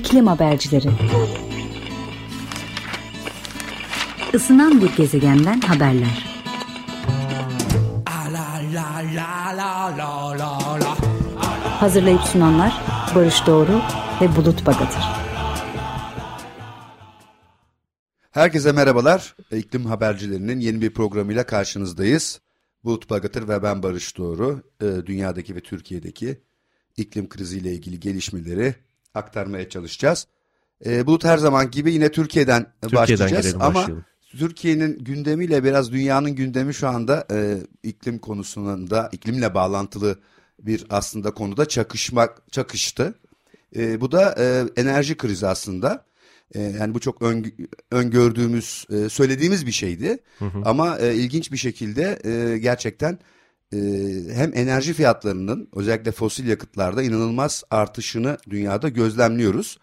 İklim Habercileri Isınan bir gezegenden haberler. Hazırlayıp sunanlar Barış Doğru ve Bulut Bagatır. Herkese merhabalar. İklim Habercilerinin yeni bir programıyla karşınızdayız. Bulut Bagatır ve ben Barış Doğru. E, dünyadaki ve Türkiye'deki iklim kriziyle ilgili gelişmeleri aktarmaya çalışacağız. E, Bulut her zaman gibi yine Türkiye'den, Türkiye'den başlayacağız girelim, ama başlayalım. Türkiye'nin gündemiyle biraz dünyanın gündemi şu anda e, iklim konusunda iklimle bağlantılı bir aslında konuda çakışmak çakıştı. E, bu da e, enerji krizi aslında. E, yani bu çok ön, öngördüğümüz, e, söylediğimiz bir şeydi. Ama e, ilginç bir şekilde e, gerçekten e, hem enerji fiyatlarının özellikle fosil yakıtlarda inanılmaz artışını dünyada gözlemliyoruz.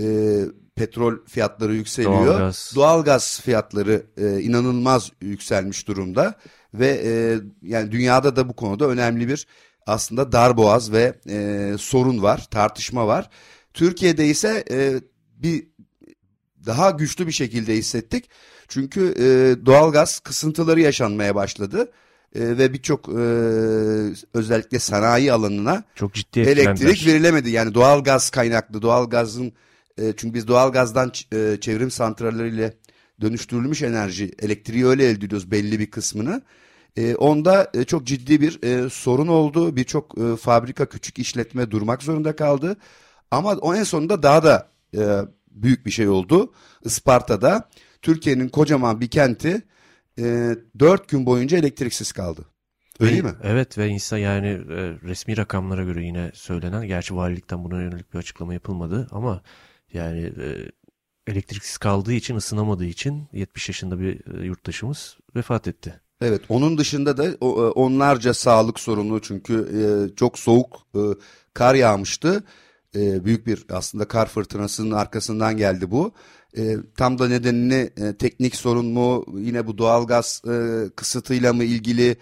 E, petrol fiyatları yükseliyor. Doğalgaz. Doğalgaz fiyatları e, inanılmaz yükselmiş durumda ve e, yani dünyada da bu konuda önemli bir aslında darboğaz ve e, sorun var, tartışma var. Türkiye'de ise e, bir daha güçlü bir şekilde hissettik. Çünkü e, doğalgaz kısıntıları yaşanmaya başladı E, ve birçok e, özellikle sanayi alanına Çok ciddi elektrik verilemedi. Yani doğalgaz kaynaklı doğalgazın e, çünkü biz doğalgazdan ç- e, çevrim santralleriyle dönüştürülmüş enerji elektriği öyle elde ediyoruz belli bir kısmını. E, onda e, çok ciddi bir e, sorun oldu. Birçok e, fabrika küçük işletme durmak zorunda kaldı. Ama o en sonunda daha da e, büyük bir şey oldu. Isparta'da Türkiye'nin kocaman bir kenti e, 4 gün boyunca elektriksiz kaldı. Öyle Ve- mi? Evet ve insan yani e, resmi rakamlara göre yine söylenen, gerçi valilikten buna yönelik bir açıklama yapılmadı ama yani e, elektriksiz kaldığı için, ısınamadığı için 70 yaşında bir e, yurttaşımız vefat etti. Evet, onun dışında da o- e, onlarca sağlık sorunu çünkü e, çok soğuk e, kar yağmıştı. E, büyük bir aslında kar fırtınasının arkasından geldi bu. E, tam da nedenini e, teknik sorun mu yine bu doğalgaz e, kısıtıyla mı ilgili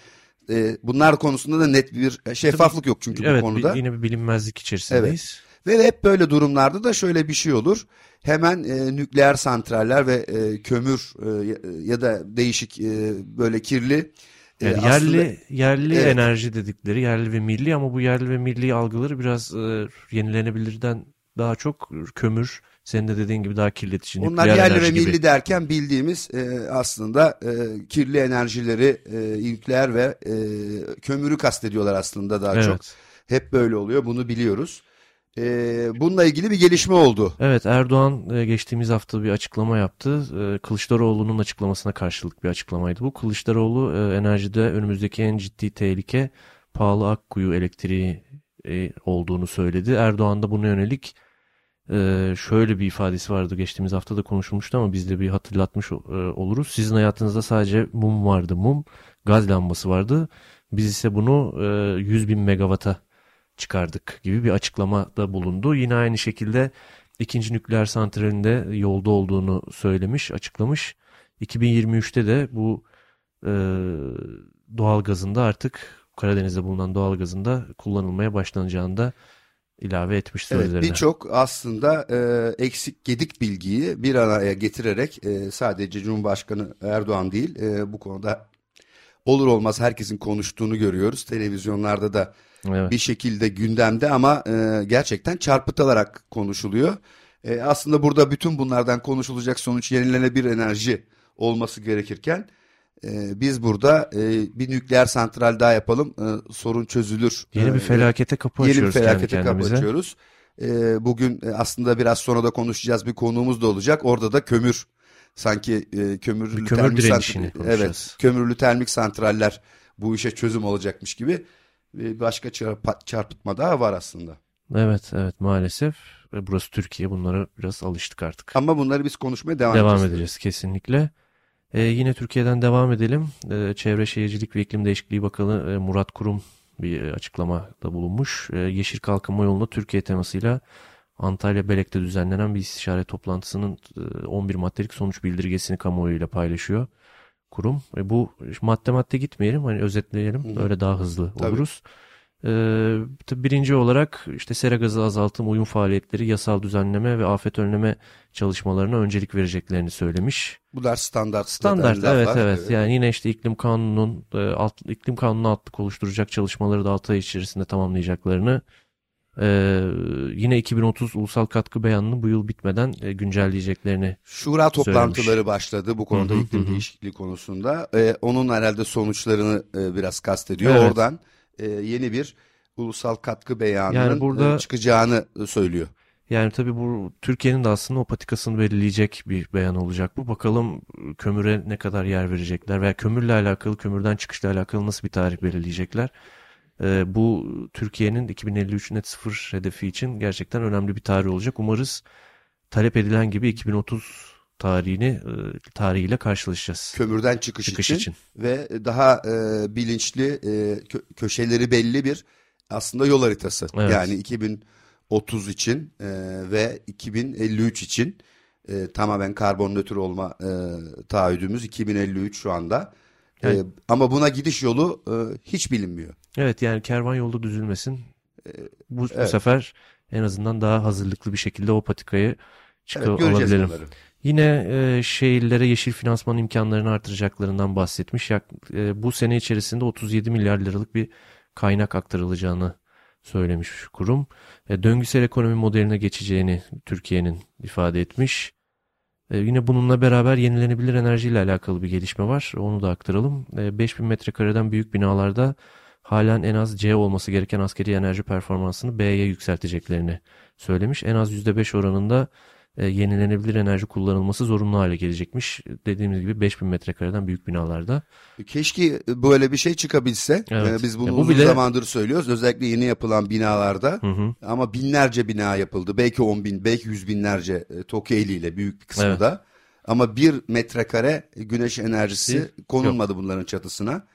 e, bunlar konusunda da net bir e, şeffaflık yok çünkü evet bu konuda. yine bir bilinmezlik içerisindeyiz. Ve hep böyle durumlarda da şöyle bir şey olur. Hemen e, nükleer santraller ve e, kömür e, ya- da değişik e, böyle kirli e, Yani aslında- yerli yerli Evet. enerji dedikleri yerli ve milli ama bu yerli ve milli algıları biraz e, yenilenebilirden daha çok kömür senin de dediğin gibi daha kirletici Onlar yerli ve enerji gibi. milli derken bildiğimiz e, aslında e, kirli enerjileri e, nükleer ve e, kömürü kastediyorlar aslında daha çok. Evet. Hep böyle oluyor bunu biliyoruz. E, bununla ilgili bir gelişme oldu. Evet Erdoğan e, geçtiğimiz hafta bir açıklama yaptı. E, Kılıçdaroğlu'nun açıklamasına karşılık bir açıklamaydı bu. Kılıçdaroğlu e, enerjide önümüzdeki en ciddi tehlike pahalı akkuyu elektriği e, olduğunu söyledi. Erdoğan da buna yönelik e, şöyle bir ifadesi vardı. Geçtiğimiz hafta da konuşulmuştu ama biz de bir hatırlatmış e, oluruz. Sizin hayatınızda sadece mum vardı. Mum, gaz lambası vardı. Biz ise bunu e, 100 bin megawata çıkardık gibi bir açıklamada bulundu. Yine aynı şekilde ikinci nükleer santralinde yolda olduğunu söylemiş, açıklamış. 2023'te de bu e, doğal gazında artık Karadeniz'de bulunan doğal gazında kullanılmaya başlanacağını da ilave etmiş Evet, sözlerine. birçok aslında e, eksik gedik bilgiyi bir araya getirerek e, sadece Cumhurbaşkanı Erdoğan değil e, bu konuda olur olmaz herkesin konuştuğunu görüyoruz. Televizyonlarda da Evet. bir şekilde gündemde ama e, gerçekten çarpıtılarak konuşuluyor. E, aslında burada bütün bunlardan konuşulacak sonuç yenilenebilir enerji olması gerekirken e, biz burada e, bir nükleer santral daha yapalım e, sorun çözülür. Yeni bir E, felakete kapı Yeni bir açıyoruz kendi felakete kapı açıyoruz. Ee, bugün e, aslında biraz sonra da konuşacağız bir konuğumuz da olacak. Orada da kömür sanki e, kömürlü Bir kömür termik santral-. Evet, kömürlü termik santraller bu işe çözüm olacakmış gibi bir başka çarp- çarpıtma daha var aslında. Evet, evet maalesef. Burası Türkiye. Bunlara biraz alıştık artık. Ama bunları biz konuşmaya devam, Devam edeceğiz. edeceğiz kesinlikle. Ee, yine Türkiye'den devam edelim. Ee, Çevre Şehircilik ve İklim Değişikliği Bakanı e, Murat Kurum bir e, açıklamada bulunmuş. Ee, Yeşil Kalkınma Yolunda Türkiye temasıyla Antalya Belek'te düzenlenen bir istişare toplantısının e, 11 maddelik sonuç bildirgesini kamuoyuyla paylaşıyor kurum. E, bu madde madde gitmeyelim hani özetleyelim hı. öyle daha hızlı Tabii. oluruz. Ee, tabii birinci olarak işte sera gazı azaltım, uyum faaliyetleri, yasal düzenleme ve afet önleme çalışmalarına öncelik vereceklerini söylemiş. Bunlar standart Standart laflar. evet, evet yani yine işte iklim kanunun e, alt, iklim kanunu altlık oluşturacak çalışmaları da 6 ay içerisinde tamamlayacaklarını e, yine 2030 ulusal katkı beyanını bu yıl bitmeden e, güncelleyeceklerini Şura toplantıları Söylemiş. başladı bu konuda iklim değişikliği konusunda. Ee, onun herhalde sonuçlarını e, biraz kastediyor. Evet. Oradan e, yeni bir ulusal katkı beyanının Yani burada- e, çıkacağını e, söylüyor. Yani tabii bu Türkiye'nin de aslında o patikasını belirleyecek bir beyan olacak bu. Bakalım kömüre ne kadar yer verecekler veya kömürle alakalı, kömürden çıkışla alakalı nasıl bir tarih belirleyecekler. Ee, bu Türkiye'nin 2053 net sıfır hedefi için gerçekten önemli bir tarih olacak. Umarız talep edilen gibi 2030 tarihini e, tarihiyle karşılaşacağız. Kömürden çıkış, Çıkış için, için. ve daha e, bilinçli e, kö- köşeleri belli bir aslında yol haritası. Evet. Yani 2030 için e, ve 2053 için e, tamamen karbon nötr olma e, taahhüdümüz 2053 şu anda. E, Yani- ama buna gidiş yolu e, hiç bilinmiyor. Evet yani kervan yolda düzülmesin. Bu, bu evet. sefer en azından daha hazırlıklı bir şekilde o patikayı çıkı Evet, göreceğiz bunları. Yine e, şehirlere yeşil finansman imkanlarını artıracaklarından bahsetmiş. Yak, e, bu sene içerisinde 37 milyar liralık bir kaynak aktarılacağını söylemiş kurum. E, döngüsel ekonomi modeline geçeceğini Türkiye'nin ifade etmiş. E, yine bununla beraber yenilenebilir enerjiyle alakalı bir gelişme var. Onu da aktaralım. E, 5000 metrekareden büyük binalarda halen en az C olması gereken askeri enerji performansını B'ye yükselteceklerini söylemiş. En az %5 oranında e, yenilenebilir enerji kullanılması zorunlu hale gelecekmiş. Dediğimiz gibi 5000 metrekareden büyük binalarda. Keşke böyle bir şey çıkabilse. Evet. E, biz bunu Ya bu uzun bile- zamandır söylüyoruz. Özellikle yeni yapılan binalarda. Hı hı. Ama binlerce bina yapıldı. Belki on bin, belki yüz binlerce e, TOKİ eliyle büyük bir kısmı Evet. da. Ama bir metrekare güneş enerjisi Yok. konulmadı bunların çatısına.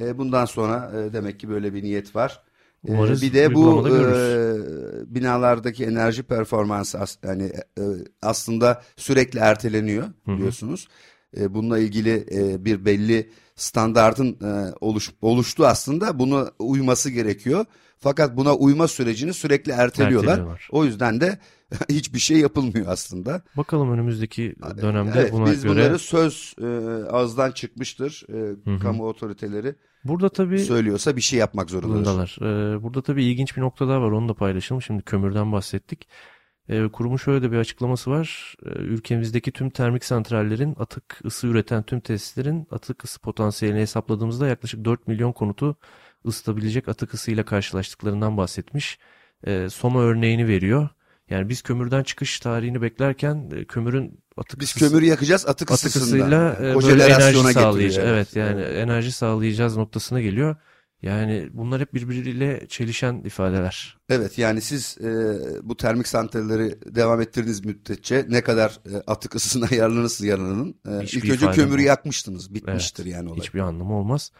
E, bundan sonra e, demek ki böyle bir niyet var. E, Umarız bir de bu e, binalardaki enerji performansı as- yani e, aslında sürekli erteleniyor biliyorsunuz. E, bununla ilgili e, bir belli standardın e, oluş, oluştu aslında. Buna uyması gerekiyor. Fakat buna uyma sürecini sürekli erteliyorlar. Erteliyorlar. O yüzden de hiçbir şey yapılmıyor aslında. Bakalım önümüzdeki dönemde evet, buna biz göre. bunları söz e, ağızdan çıkmıştır. E, Hı hı. kamu otoriteleri Burada tabii söylüyorsa bir şey yapmak. Zorundalar. Ee, burada tabii ilginç bir nokta daha var. Onu da paylaşalım. Şimdi kömürden bahsettik. Ee, kurumun şöyle de bir açıklaması var. Ee, ülkemizdeki tüm termik santrallerin atık ısı üreten tüm tesislerin atık ısı potansiyelini hesapladığımızda yaklaşık 4 milyon konutu ısıtabilecek atık ısıyla karşılaştıklarından bahsetmiş. Ee, Soma örneğini veriyor. Yani biz kömürden çıkış tarihini beklerken e, kömürün atık Biz ısısı- kömürü yakacağız atık, atık ısısında. ısıyla e, böyle enerji sağlayacağız. Evet yani enerji sağlayacağız noktasına geliyor. Yani bunlar hep birbiriyle çelişen ifadeler. Evet yani siz e, bu termik santralleri devam ettirdiğiniz müddetçe ne kadar e, atık ısısına yararlanırsa yararlanın. E, Hiçbir ilk önce kömürü yok. yakmıştınız. Bitmiştir yani olay. Hiçbir anlamı olmaz.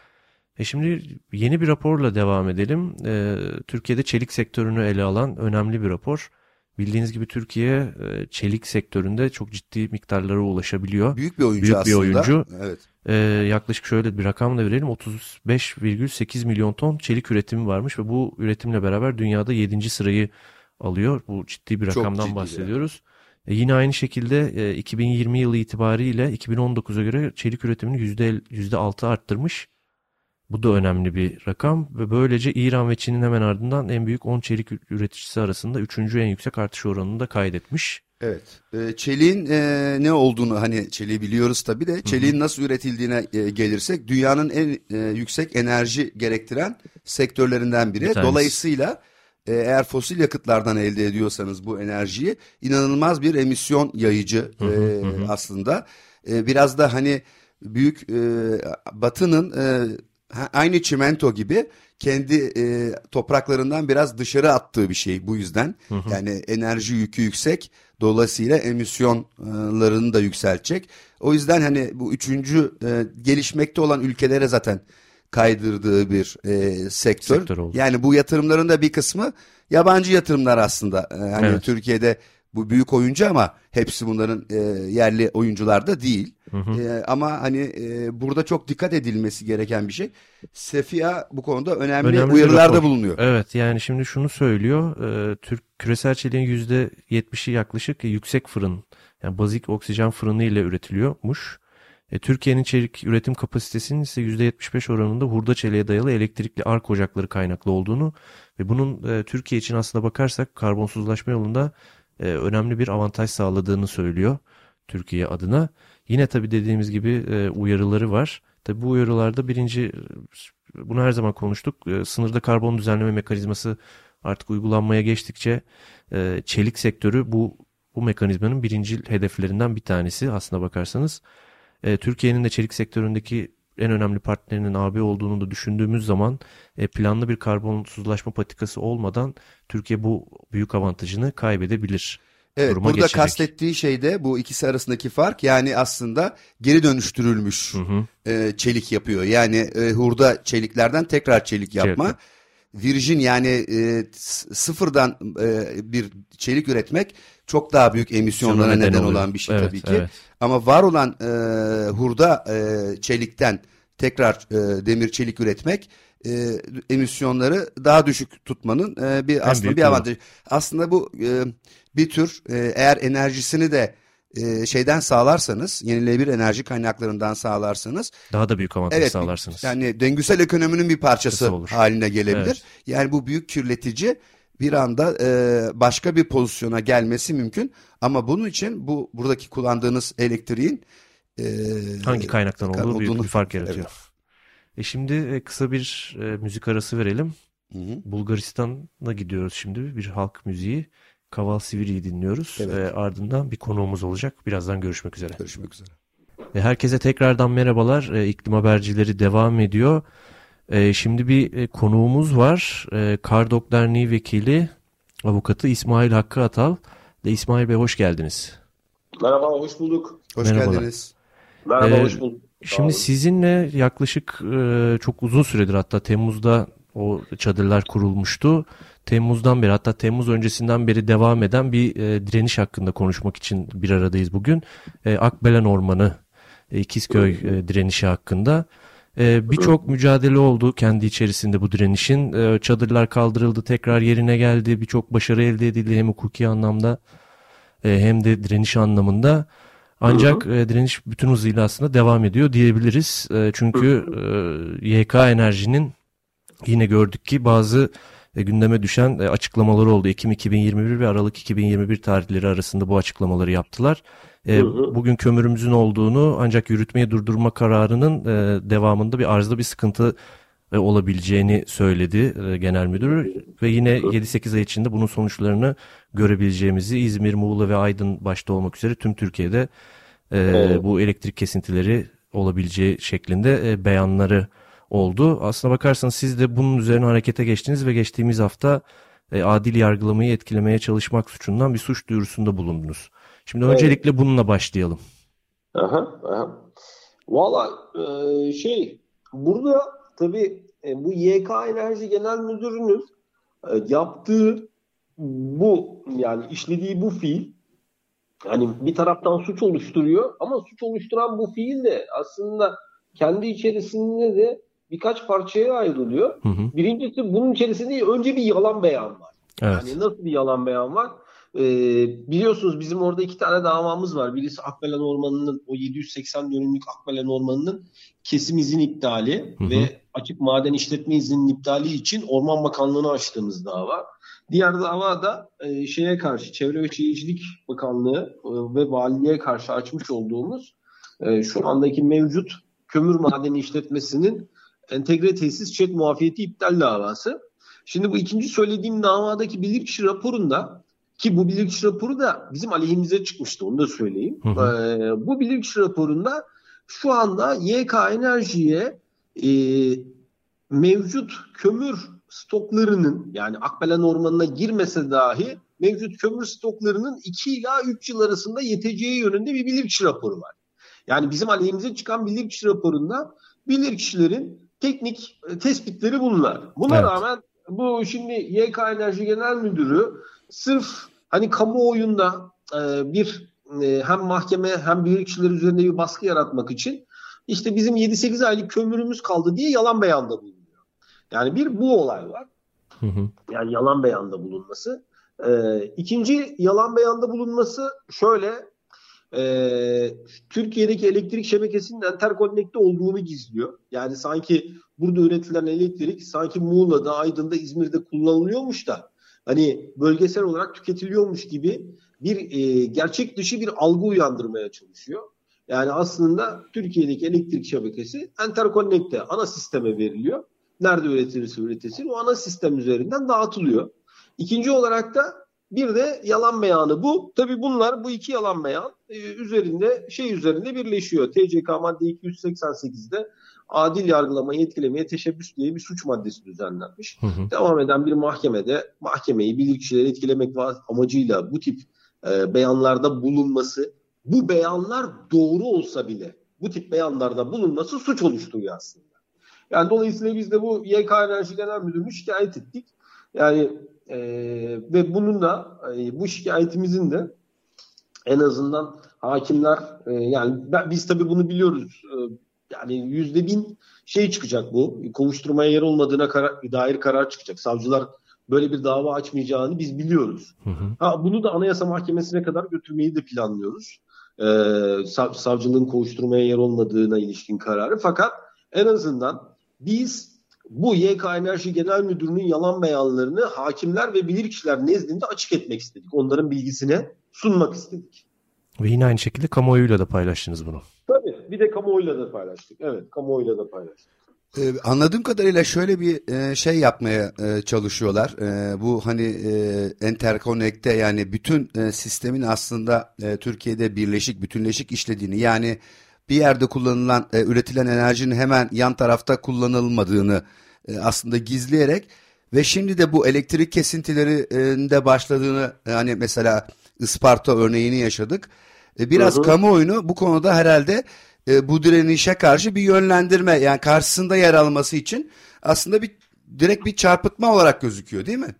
E şimdi yeni bir raporla devam edelim. E, Türkiye'de çelik sektörünü ele alan önemli bir rapor. Bildiğiniz gibi Türkiye e, çelik sektöründe çok ciddi miktarlara ulaşabiliyor. Büyük bir oyuncu Büyük bir aslında. oyuncu. Evet. E, yaklaşık şöyle bir rakam da verelim. 35,8 milyon ton çelik üretimi varmış ve bu üretimle beraber dünyada 7. sırayı alıyor. Bu ciddi bir Çok rakamdan ciddi bir bahsediyoruz. E, yine aynı şekilde e, 2020 yılı itibariyle 2019'a göre çelik üretimini %, %6 arttırmış. Bu da önemli bir rakam ve böylece İran ve Çin'in hemen ardından en büyük 10 çelik üreticisi arasında 3. en yüksek artış oranını da kaydetmiş. Evet. E, çeliğin e, ne olduğunu hani çeliği biliyoruz tabii de çeliğin nasıl üretildiğine e, gelirsek dünyanın en yüksek enerji gerektiren sektörlerinden biri. Bir tanesi. Dolayısıyla eğer fosil yakıtlardan elde ediyorsanız bu enerjiyi inanılmaz bir emisyon yayıcı Hı hı, hı aslında. Biraz da hani büyük batının ha- aynı çimento gibi kendi e, topraklarından biraz dışarı attığı bir şey bu yüzden. Hı hı. Yani enerji yükü yüksek. Dolayısıyla emisyonlarını da yükseltecek. O yüzden hani bu üçüncü e, gelişmekte olan ülkelere zaten kaydırdığı bir e, sektör. Sektör oldu. Yani bu yatırımların da bir kısmı yabancı yatırımlar aslında. E, hani Evet. Türkiye'de bu büyük oyuncu ama hepsi bunların e, yerli oyuncular da değil. Hı hı. E, ama hani e, burada çok dikkat edilmesi gereken bir şey. Sefia bu konuda önemli, önemli uyarılarda bulunuyor. Evet yani şimdi şunu söylüyor. E, Türk küresel çeliğin %70'i yaklaşık yüksek fırın yani bazik oksijen fırını ile üretiliyormuş. E, Türkiye'nin çelik üretim kapasitesinin ise %75 oranında hurda çeliğe dayalı elektrikli ark ocakları kaynaklı olduğunu ve bunun e, Türkiye için aslında bakarsak karbonsuzlaşma yolunda e, önemli bir avantaj sağladığını söylüyor Türkiye adına. Yine tabii dediğimiz gibi e, uyarıları var. Tabii bu uyarılarda birinci bunu her zaman konuştuk. E, sınırda karbon düzenleme mekanizması artık uygulanmaya geçtikçe e, çelik sektörü bu bu mekanizmanın birinci hedeflerinden bir tanesi aslına bakarsanız. E, Türkiye'nin de çelik sektöründeki en önemli partnerinin AB olduğunu da düşündüğümüz zaman e, planlı bir karbonsuzlaşma patikası olmadan Türkiye bu büyük avantajını kaybedebilir. Evet burada geçecek. kastettiği şey de bu ikisi arasındaki fark yani aslında geri dönüştürülmüş hı hı. E, çelik yapıyor. Yani e, hurda çeliklerden tekrar çelik yapma. Çelik. Virgin yani e, sıfırdan e, bir çelik üretmek çok daha büyük emisyonlara neden, neden olan bir şey evet, tabii ki. Evet. Ama var olan e, hurda e, çelikten tekrar e, demir çelik üretmek e, emisyonları daha düşük tutmanın e, bir en aslında bir avantajı. Aslında bu e, bir tür e, eğer enerjisini de e, şeyden sağlarsanız, yenilenebilir enerji kaynaklarından sağlarsanız daha da büyük avantaj evet, sağlarsınız. Yani döngüsel ekonominin bir parçası haline gelebilir. Evet. Yani bu büyük kirletici bir anda e, başka bir pozisyona gelmesi mümkün. Ama bunun için bu buradaki kullandığınız elektriğin e, hangi kaynaktan olduğu olduğunu, büyük bir fark yaratıyor. Evet. E şimdi kısa bir e, müzik arası verelim. Hı hı. Bulgaristan'a gidiyoruz şimdi bir halk müziği. Kaval Sivri'yi dinliyoruz. Evet. E, ardından bir konuğumuz olacak. Birazdan görüşmek üzere. Görüşmek üzere. E, herkese tekrardan merhabalar. E, iklim habercileri devam ediyor. E, şimdi bir e, konuğumuz var. E, Kardok Derneği Vekili Avukatı İsmail Hakkı Atal. De İsmail Bey hoş geldiniz. Merhaba, hoş bulduk. Hoş Merhabalar. geldiniz. Merhaba, ee, hoş bulduk. Şimdi sizinle yaklaşık e, çok uzun süredir hatta Temmuz'da o çadırlar kurulmuştu. Temmuz'dan beri hatta Temmuz öncesinden beri devam eden bir e, direniş hakkında konuşmak için bir aradayız bugün. E, Akbelen Ormanı e, İkizköy e, direnişi hakkında. E, Birçok mücadele oldu kendi içerisinde bu direnişin. E, çadırlar kaldırıldı, tekrar yerine geldi. Birçok başarı elde edildi hem hukuki anlamda e, hem de direniş anlamında. Ancak e, direniş bütün hızıyla aslında devam ediyor diyebiliriz. E, çünkü e, YK Enerji'nin yine gördük ki bazı gündeme düşen e, açıklamaları oldu. Ekim 2021 ve Aralık 2021 tarihleri arasında bu açıklamaları yaptılar. E, hı hı. Bugün kömürümüzün olduğunu ancak yürütmeyi durdurma kararının e, devamında bir arzda bir sıkıntı e, olabileceğini söyledi e, genel müdür ve yine 7-8 ay içinde bunun sonuçlarını görebileceğimizi İzmir, Muğla ve Aydın başta olmak üzere tüm Türkiye'de e, bu elektrik kesintileri olabileceği şeklinde e, beyanları oldu. Aslına bakarsanız siz de bunun üzerine harekete geçtiniz ve geçtiğimiz hafta e, adil yargılamayı etkilemeye çalışmak suçundan bir suç duyurusunda bulundunuz. Şimdi evet. öncelikle bununla başlayalım. Aha, aha. Valla e, şey burada tabii e, bu YK Enerji Genel Müdürü'nün e, yaptığı bu yani işlediği bu fiil hani bir taraftan suç oluşturuyor ama suç oluşturan bu fiil de aslında kendi içerisinde de birkaç parçaya ayrılıyor. Hı hı. Birincisi bunun içerisinde önce bir yalan beyan var. Evet. Yani nasıl bir yalan beyan var? Ee, biliyorsunuz bizim orada iki tane davamız var. Birisi Akbelen Ormanı'nın o 780 dönümlük Akbelen Ormanı'nın kesim izin iptali hı hı. ve açık maden işletme izninin iptali için Orman Bakanlığı'na açtığımız dava. Diğer dava da e, şeye karşı Çevre ve Şehircilik Bakanlığı e, ve valiliğe karşı açmış olduğumuz e, şu andaki mevcut kömür madeni işletmesinin entegre tesis çet muafiyeti iptal davası. Şimdi bu ikinci söylediğim davadaki bilirkişi raporunda ki bu bilirkişi raporu da bizim aleyhimize çıkmıştı onu da söyleyeyim. Hı hı. Ee, bu bilirkişi raporunda şu anda YK Enerji'ye e, mevcut kömür stoklarının yani Akbelen Ormanı'na girmese dahi mevcut kömür stoklarının 2 ila 3 yıl arasında yeteceği yönünde bir bilirkişi raporu var. Yani bizim aleyhimize çıkan bilirkişi raporunda bilirkişilerin teknik e, tespitleri bunlar. Buna evet. rağmen bu şimdi YK Enerji Genel Müdürü sırf hani kamuoyunda e, bir e, hem mahkeme hem bilirkişiler üzerinde bir baskı yaratmak için işte bizim 7-8 aylık kömürümüz kaldı diye yalan beyanda bulunuyor. Yani bir bu olay var. Hı hı. Yani yalan beyanda bulunması. Ee, ikinci yalan beyanda bulunması şöyle e, Türkiye'deki elektrik şebekesinin enterkonnekte olduğunu gizliyor. Yani sanki burada üretilen elektrik sanki Muğla'da, Aydın'da, İzmir'de kullanılıyormuş da hani bölgesel olarak tüketiliyormuş gibi bir e, gerçek dışı bir algı uyandırmaya çalışıyor. Yani aslında Türkiye'deki elektrik şebekesi enterkonnekte ana sisteme veriliyor. Nerede üretilirse üretilsin o ana sistem üzerinden dağıtılıyor. İkinci olarak da bir de yalan beyanı bu. Tabii bunlar bu iki yalan beyan üzerinde şey üzerinde birleşiyor. TCK madde 288'de adil yargılamayı etkilemeye teşebbüs diye bir suç maddesi düzenlenmiş. Hı hı. Devam eden bir mahkemede mahkemeyi bilirkişileri etkilemek amacıyla bu tip e, beyanlarda bulunması bu beyanlar doğru olsa bile bu tip beyanlarda bulunması suç oluşturuyor aslında. Yani dolayısıyla biz de bu YK Enerji Genel Müdürlüğü'nü şikayet ettik. Yani e, ve bunun da e, bu şikayetimizin de en azından hakimler e, yani ben, biz tabii bunu biliyoruz. E, yani yüzde bin şey çıkacak bu. Kovuşturmaya yer olmadığına karar, dair karar çıkacak. Savcılar böyle bir dava açmayacağını biz biliyoruz. Hı hı. Ha, bunu da Anayasa Mahkemesi'ne kadar götürmeyi de planlıyoruz. Ee, sav, savcılığın kovuşturmaya yer olmadığına ilişkin kararı. Fakat en azından biz bu YK Enerji Genel Müdürü'nün yalan beyanlarını hakimler ve bilirkişiler nezdinde açık etmek istedik. Onların bilgisine sunmak istedik. Ve yine aynı şekilde kamuoyuyla da paylaştınız bunu. Tabii bir de kamuoyuyla da paylaştık. Evet kamuoyuyla da paylaştık. Ee, anladığım kadarıyla şöyle bir e, şey yapmaya e, çalışıyorlar. E, bu hani e, enterkonekte yani bütün e, sistemin aslında e, Türkiye'de birleşik, bütünleşik işlediğini yani bir yerde kullanılan, e, üretilen enerjinin hemen yan tarafta kullanılmadığını e, aslında gizleyerek ve şimdi de bu elektrik kesintilerinde başladığını hani mesela Isparta örneğini yaşadık. E, biraz hı hı. kamuoyunu bu konuda herhalde e, bu direnişe karşı bir yönlendirme yani karşısında yer alması için aslında bir direkt bir çarpıtma olarak gözüküyor değil mi?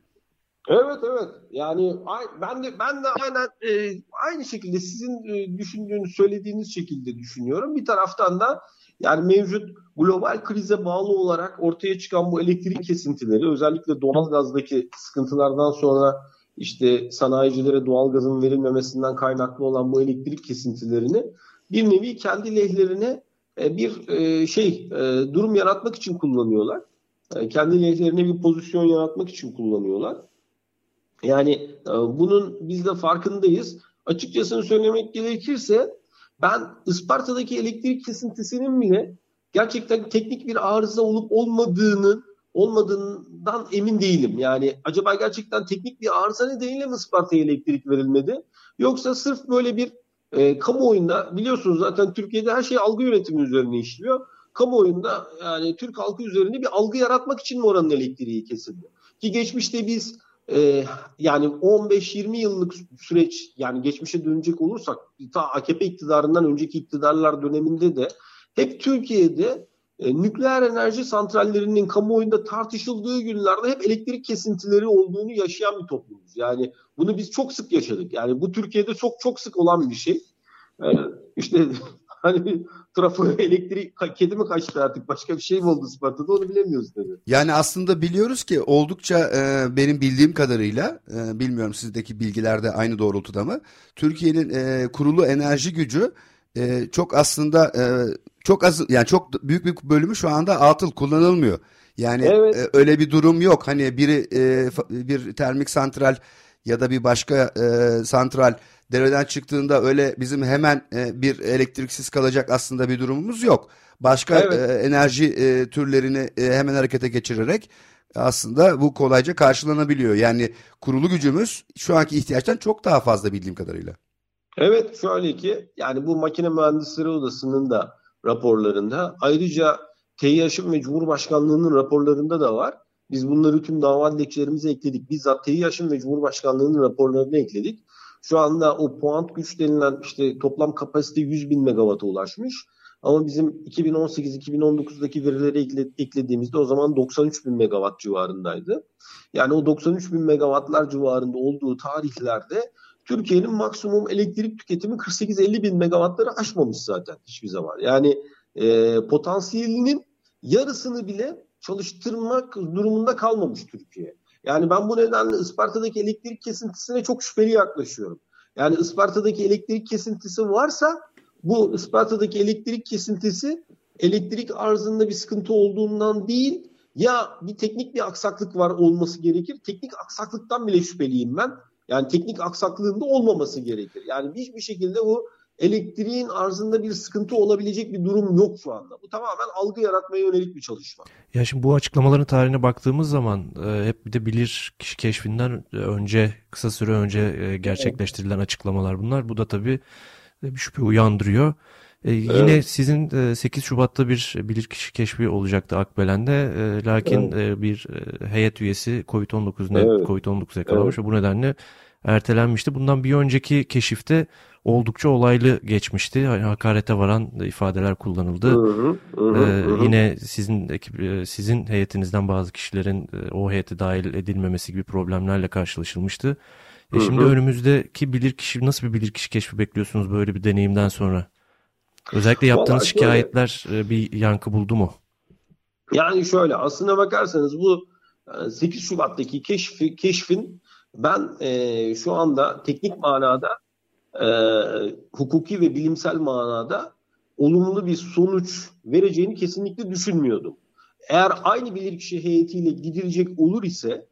Evet evet. Yani ben de ben de aynen e, aynı şekilde sizin e, düşündüğünüz, söylediğiniz şekilde düşünüyorum. Bir taraftan da yani mevcut global krize bağlı olarak ortaya çıkan bu elektrik kesintileri özellikle doğal gazdaki sıkıntılardan sonra işte sanayicilere doğal gazın verilmemesinden kaynaklı olan bu elektrik kesintilerini bir nevi kendi lehlerine e, bir e, şey e, durum yaratmak için kullanıyorlar. Kendi lehlerine bir pozisyon yaratmak için kullanıyorlar. Yani bunun biz de farkındayız. Açıkçası söylemek gerekirse ben Isparta'daki elektrik kesintisinin bile gerçekten teknik bir arıza olup olmadığını olmadığından emin değilim. Yani acaba gerçekten teknik bir arıza nedeniyle mi Isparta'ya elektrik verilmedi? Yoksa sırf böyle bir e, kamuoyunda biliyorsunuz zaten Türkiye'de her şey algı yönetimi üzerine işliyor. Kamuoyunda yani Türk halkı üzerinde bir algı yaratmak için mi oranın elektriği kesildi? Ki geçmişte biz e, yani 15-20 yıllık süreç yani geçmişe dönecek olursak ta AKP iktidarından önceki iktidarlar döneminde de hep Türkiye'de e, nükleer enerji santrallerinin kamuoyunda tartışıldığı günlerde hep elektrik kesintileri olduğunu yaşayan bir toplumuz. Yani bunu biz çok sık yaşadık. Yani bu Türkiye'de çok çok sık olan bir şey. E, işte hani trafo elektrik kedi mi kaçtı artık başka bir şey mi oldu Sparta'da onu bilemiyoruz tabii. Yani aslında biliyoruz ki oldukça e, benim bildiğim kadarıyla e, bilmiyorum sizdeki bilgilerde aynı doğrultuda mı Türkiye'nin e, kurulu enerji gücü e, çok aslında e, çok az yani çok büyük bir bölümü şu anda atıl kullanılmıyor. Yani evet. e, öyle bir durum yok. Hani biri e, bir termik santral ya da bir başka e, santral devreden çıktığında öyle bizim hemen e, bir elektriksiz kalacak aslında bir durumumuz yok. Başka evet. e, enerji e, türlerini e, hemen harekete geçirerek aslında bu kolayca karşılanabiliyor. Yani kurulu gücümüz şu anki ihtiyaçtan çok daha fazla bildiğim kadarıyla. Evet şöyle ki yani bu makine mühendisleri odasının da raporlarında ayrıca TİH'ın ve Cumhurbaşkanlığının raporlarında da var. Biz bunları tüm dava dilekçelerimize ekledik. Bizzat TİH'ın ve Cumhurbaşkanlığının raporlarını ekledik. Şu anda o puant güç denilen işte toplam kapasite 100 bin megawata ulaşmış. Ama bizim 2018-2019'daki verileri eklediğimizde o zaman 93 bin megawatt civarındaydı. Yani o 93 bin megawattlar civarında olduğu tarihlerde Türkiye'nin maksimum elektrik tüketimi 48-50 bin megawattları aşmamış zaten hiçbir zaman. Yani e, potansiyelinin yarısını bile çalıştırmak durumunda kalmamış Türkiye. Yani ben bu nedenle Isparta'daki elektrik kesintisine çok şüpheli yaklaşıyorum. Yani Isparta'daki elektrik kesintisi varsa bu Isparta'daki elektrik kesintisi elektrik arzında bir sıkıntı olduğundan değil ya bir teknik bir aksaklık var olması gerekir. Teknik aksaklıktan bile şüpheliyim ben. Yani teknik aksaklığında olmaması gerekir. Yani hiçbir şekilde bu elektriğin arzında bir sıkıntı olabilecek bir durum yok şu anda. Bu tamamen algı yaratmaya yönelik bir çalışma. Ya şimdi bu açıklamaların tarihine baktığımız zaman e, hep bir de bilir kişi keşfinden önce kısa süre önce e, gerçekleştirilen açıklamalar bunlar. Bu da tabii bir şüphe uyandırıyor. Ee, yine evet. sizin e, 8 Şubat'ta bir bilirkişi keşfi olacaktı Akbelen'de. E, lakin evet. e, bir e, heyet üyesi COVID-19 evet. COVID-19 yakalamış evet. ve bu nedenle ertelenmişti. Bundan bir önceki keşifte oldukça olaylı geçmişti. Yani hakarete varan ifadeler kullanıldı. Hı hı, hı, ee, hı. Yine sizin ekip, e, sizin heyetinizden bazı kişilerin e, o heyete dahil edilmemesi gibi problemlerle karşılaşılmıştı. E şimdi hı hı. önümüzdeki bilirkişi nasıl bir bilirkişi keşfi bekliyorsunuz böyle bir deneyimden sonra? Özellikle yaptığınız Vallahi şikayetler şöyle, bir yankı buldu mu? Yani şöyle aslına bakarsanız bu 8 Şubat'taki keşfi, keşfin ben e, şu anda teknik manada e, hukuki ve bilimsel manada olumlu bir sonuç vereceğini kesinlikle düşünmüyordum. Eğer aynı bilirkişi heyetiyle gidilecek olur ise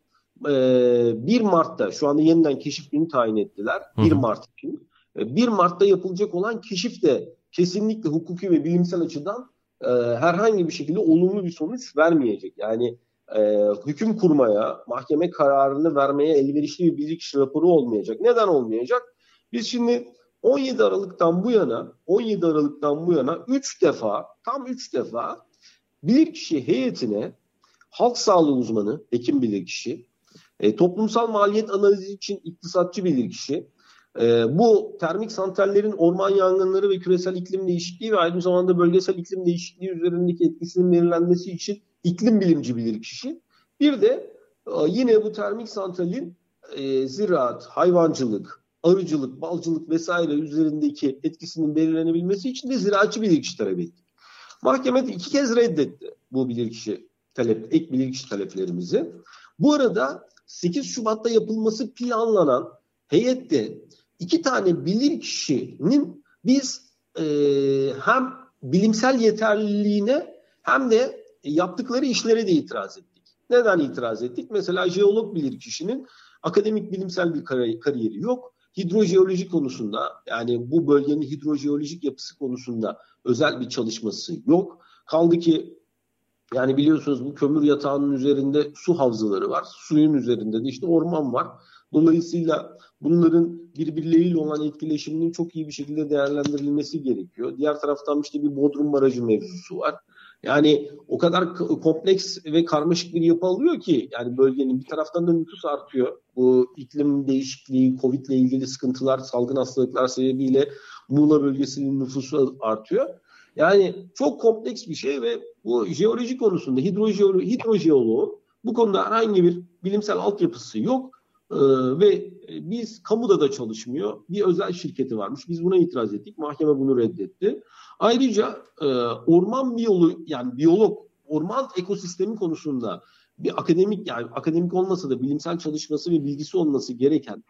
e, 1 Mart'ta şu anda yeniden keşif günü tayin ettiler. Hı hı. 1 Mart için. 1 Mart'ta yapılacak olan keşif de kesinlikle hukuki ve bilimsel açıdan e, herhangi bir şekilde olumlu bir sonuç vermeyecek. Yani e, hüküm kurmaya, mahkeme kararını vermeye elverişli bir bilirkişi raporu olmayacak. Neden olmayacak? Biz şimdi 17 Aralık'tan bu yana 17 Aralık'tan bu yana 3 defa tam 3 defa bilirkişi heyetine halk sağlığı uzmanı, hekim bilirkişi, e, toplumsal maliyet analizi için iktisatçı bilirkişi, e, bu termik santrallerin orman yangınları ve küresel iklim değişikliği ve aynı zamanda bölgesel iklim değişikliği üzerindeki etkisinin belirlenmesi için iklim bilimci bilirkişi. Bir de e, yine bu termik santralin e, ziraat, hayvancılık, arıcılık, balcılık vesaire üzerindeki etkisinin belirlenebilmesi için de ziraatçı bilirkişi talep ettik. Mahkeme iki kez reddetti bu bilirkişi talep, ek bilirkişi taleplerimizi. Bu arada 8 Şubat'ta yapılması planlanan heyette iki tane bilir kişinin biz e, hem bilimsel yeterliliğine hem de yaptıkları işlere de itiraz ettik. Neden itiraz ettik? Mesela jeolog bilir kişinin akademik bilimsel bir kariyeri yok. Hidrojeoloji konusunda yani bu bölgenin hidrojeolojik yapısı konusunda özel bir çalışması yok. Kaldı ki yani biliyorsunuz bu kömür yatağının üzerinde su havzaları var. Suyun üzerinde de işte orman var. Dolayısıyla bunların birbirleriyle olan etkileşiminin çok iyi bir şekilde değerlendirilmesi gerekiyor. Diğer taraftan işte bir Bodrum Barajı mevzusu var. Yani o kadar kompleks ve karmaşık bir yapı alıyor ki yani bölgenin bir taraftan da nüfus artıyor. Bu iklim değişikliği, Covid ile ilgili sıkıntılar, salgın hastalıklar sebebiyle Muğla bölgesinin nüfusu artıyor. Yani çok kompleks bir şey ve bu jeoloji konusunda hidrojeolo hidrojeoloğun bu konuda herhangi bir bilimsel altyapısı yok. Ee, ve biz kamuda da çalışmıyor. Bir özel şirketi varmış. Biz buna itiraz ettik. Mahkeme bunu reddetti. Ayrıca e, orman biyoloğu yani biyolog orman ekosistemi konusunda bir akademik yani akademik olmasa da bilimsel çalışması ve bilgisi olması gereken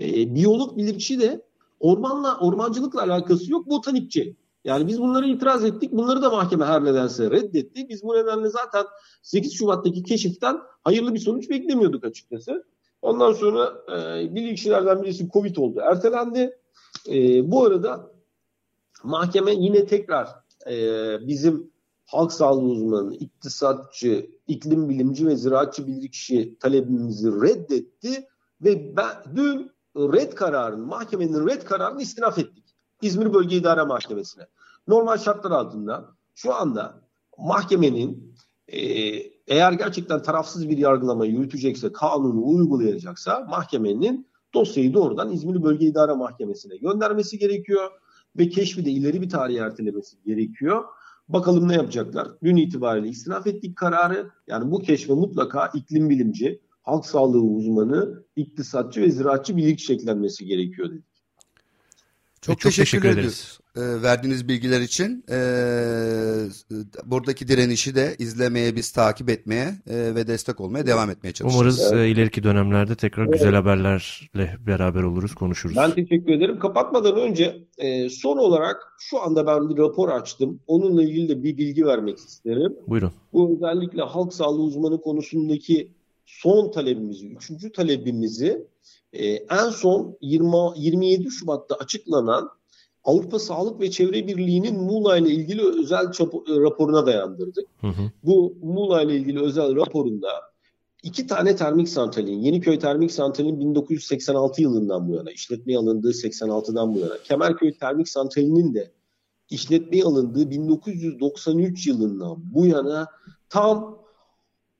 e, biyolog bilirkişi de ormanla ormancılıkla alakası yok botanikçi. Yani biz bunlara itiraz ettik. Bunları da mahkeme her nedense reddetti. Biz bu nedenle zaten 8 Şubat'taki keşiften hayırlı bir sonuç beklemiyorduk açıkçası. Ondan sonra e, bilirkişilerden birisi Covid oldu. Ertelendi. E, bu arada mahkeme yine tekrar e, bizim halk sağlığı uzmanı, iktisatçı, iklim bilimci ve ziraatçı bilirkişi talebimizi reddetti ve ben dün red kararını, mahkemenin red kararını istinaf ettik. İzmir Bölge İdare Mahkemesi'ne. Normal şartlar altında şu anda mahkemenin e, eğer gerçekten tarafsız bir yargılama yürütecekse, kanunu uygulayacaksa mahkemenin dosyayı doğrudan İzmir Bölge İdare Mahkemesi'ne göndermesi gerekiyor ve keşfi de ileri bir tarihe ertelemesi gerekiyor. Bakalım ne yapacaklar? Dün itibariyle istinaf ettik kararı. Yani bu keşfe mutlaka iklim bilimci, halk sağlığı uzmanı, iktisatçı ve ziraatçı bilgi eklenmesi gerekiyor dedik. Çok, çok teşekkür, teşekkür ederiz e, verdiğiniz bilgiler için. E, buradaki direnişi de izlemeye, biz takip etmeye e, ve destek olmaya devam etmeye çalışacağız. Umarız evet. ileriki dönemlerde tekrar evet. güzel haberlerle beraber oluruz, konuşuruz. Ben teşekkür ederim. Kapatmadan önce son olarak şu anda ben bir rapor açtım. Onunla ilgili de bir bilgi vermek isterim. Buyurun. Bu özellikle halk sağlığı uzmanı konusundaki son talebimizi, üçüncü talebimizi en son 20, 27 Şubat'ta açıklanan Avrupa Sağlık ve Çevre Birliği'nin Muğla ile ilgili özel raporuna dayandırdık. Hı hı. Bu Muğla ile ilgili özel raporunda iki tane termik santralin, Yeniköy Termik Santrali'nin 1986 yılından bu yana, işletmeye alındığı 86'dan bu yana, Kemerköy Termik Santrali'nin de işletmeye alındığı 1993 yılından bu yana tam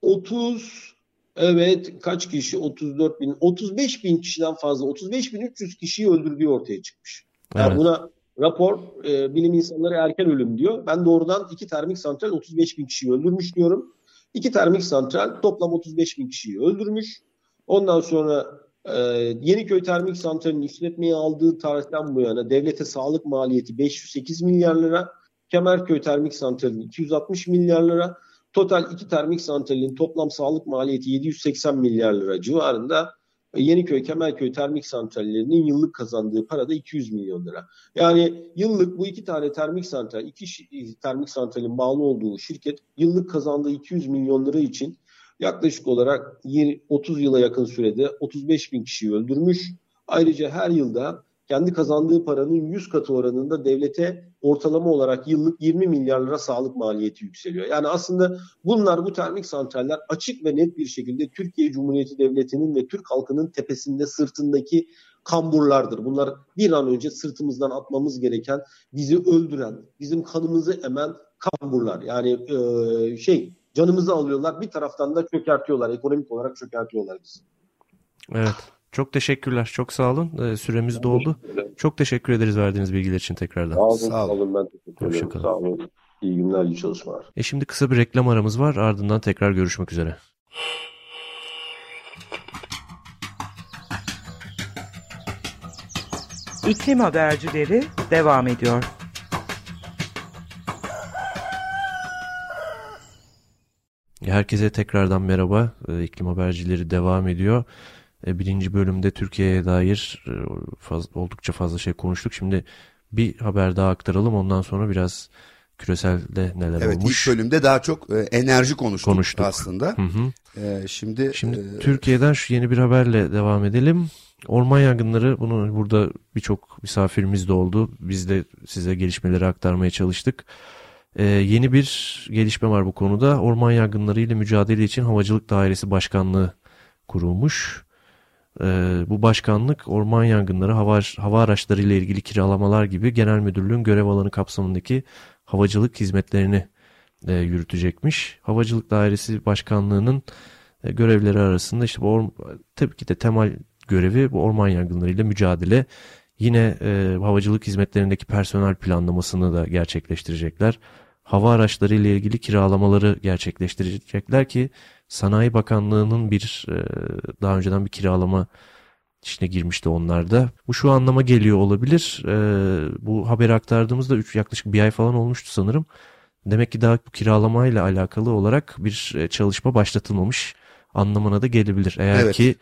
30 evet kaç kişi 34 bin 35 bin kişiden fazla 35 bin 300 kişiyi öldürdüğü ortaya çıkmış. Yani evet. buna rapor e, bilim insanları erken ölüm diyor. Ben doğrudan iki termik santral 35 bin kişiyi öldürmüş diyorum. İki termik santral toplam 35 bin kişiyi öldürmüş. Ondan sonra e, Yeniköy Termik Santrali'nin işletmeye aldığı tarihten bu yana devlete sağlık maliyeti 508 milyar lira. Kemerköy Termik Santrali'nin 260 milyar lira. Total iki termik santralin toplam sağlık maliyeti 780 milyar lira civarında. Yeniköy, Kemalköy termik santrallerinin yıllık kazandığı para da 200 milyon lira. Yani yıllık bu iki tane termik santral, iki termik santralin bağlı olduğu şirket yıllık kazandığı 200 milyon lira için yaklaşık olarak 30 yıla yakın sürede 35 bin kişiyi öldürmüş. Ayrıca her yılda kendi kazandığı paranın 100 katı oranında devlete ortalama olarak yıllık 20 milyar lira sağlık maliyeti yükseliyor. Yani aslında bunlar bu termik santraller açık ve net bir şekilde Türkiye Cumhuriyeti Devleti'nin ve Türk halkının tepesinde sırtındaki kamburlardır. Bunlar bir an önce sırtımızdan atmamız gereken, bizi öldüren, bizim kanımızı emen kamburlar. Yani e, şey canımızı alıyorlar bir taraftan da çökertiyorlar. Ekonomik olarak çökertiyorlar bizi. Evet. Çok teşekkürler. Çok sağ olun. Ee, süremiz doldu. Çok teşekkür ederiz verdiğiniz bilgiler için tekrardan. Sağ olun. Sağ olun. Ben teşekkür ederim. Sağ olun. İyi günler, iyi çalışmalar. E şimdi kısa bir reklam aramız var. Ardından tekrar görüşmek üzere. İklim habercileri devam ediyor. Herkese tekrardan merhaba. Ee, iklim habercileri devam ediyor. E, birinci bölümde Türkiye'ye dair e, faz, oldukça fazla şey konuştuk. Şimdi bir haber daha aktaralım ondan sonra biraz küreselde neler evet, olmuş. Evet ilk bölümde daha çok e, enerji konuştuk, konuştuk. aslında. Hı hı. E, şimdi şimdi e, Türkiye'den şu yeni bir haberle devam edelim. Orman yangınları bunu burada birçok misafirimiz de oldu. Biz de size gelişmeleri aktarmaya çalıştık. Ee, yeni bir gelişme var bu konuda. Orman yangınları ile mücadele için Havacılık Dairesi Başkanlığı kurulmuş. Ee, bu başkanlık orman yangınları, hava, hava araçları ile ilgili kiralamalar gibi genel müdürlüğün görev alanı kapsamındaki havacılık hizmetlerini e, yürütecekmiş. Havacılık Dairesi Başkanlığı'nın e, görevleri arasında işte bu tabii ki de temel görevi bu orman yangınları ile mücadele. Yine e, havacılık hizmetlerindeki personel planlamasını da gerçekleştirecekler. Hava araçları ile ilgili kiralamaları gerçekleştirecekler ki Sanayi Bakanlığı'nın bir e, daha önceden bir kiralama içine girmişti onlar da. Bu şu anlama geliyor olabilir. E, bu haberi aktardığımızda yaklaşık bir ay falan olmuştu sanırım. Demek ki daha bu kiralamayla alakalı olarak bir e, çalışma başlatılmamış anlamına da gelebilir. Eğer evet. ki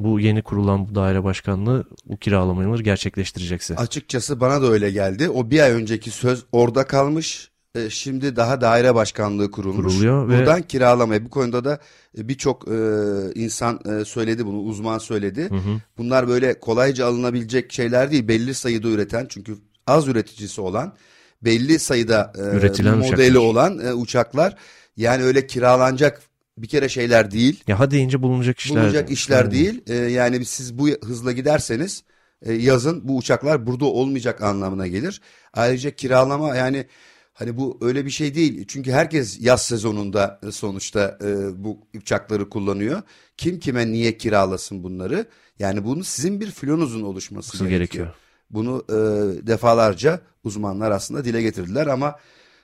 bu yeni kurulan bu daire başkanlığı bu kiralamaları gerçekleştirecekse. Açıkçası bana da öyle geldi. O bir ay önceki söz orada kalmış e, şimdi daha daire başkanlığı kurulmuş. Kuruluyor Buradan ve... kiralamaya. Bu konuda da e, birçok e, insan e, söyledi bunu, uzman söyledi. Hı hı. Bunlar böyle kolayca alınabilecek şeyler değil. Belli sayıda üreten çünkü az üreticisi olan, belli sayıda e, Üretilen modeli uçaklar. olan e, uçaklar. Yani öyle kiralanacak bir kere şeyler değil. Ya hadi deyince bulunacak işler. Bulunacak işler yani. değil. E, yani siz bu hızla giderseniz e, yazın bu uçaklar burada olmayacak anlamına gelir. Ayrıca kiralama yani Hani bu öyle bir şey değil. Çünkü herkes yaz sezonunda e, sonuçta e, bu uçakları kullanıyor. Kim kime niye kiralasın bunları? Yani bunu sizin bir filonuzun oluşması gerekiyor. gerekiyor. Bunu e, defalarca uzmanlar aslında dile getirdiler ama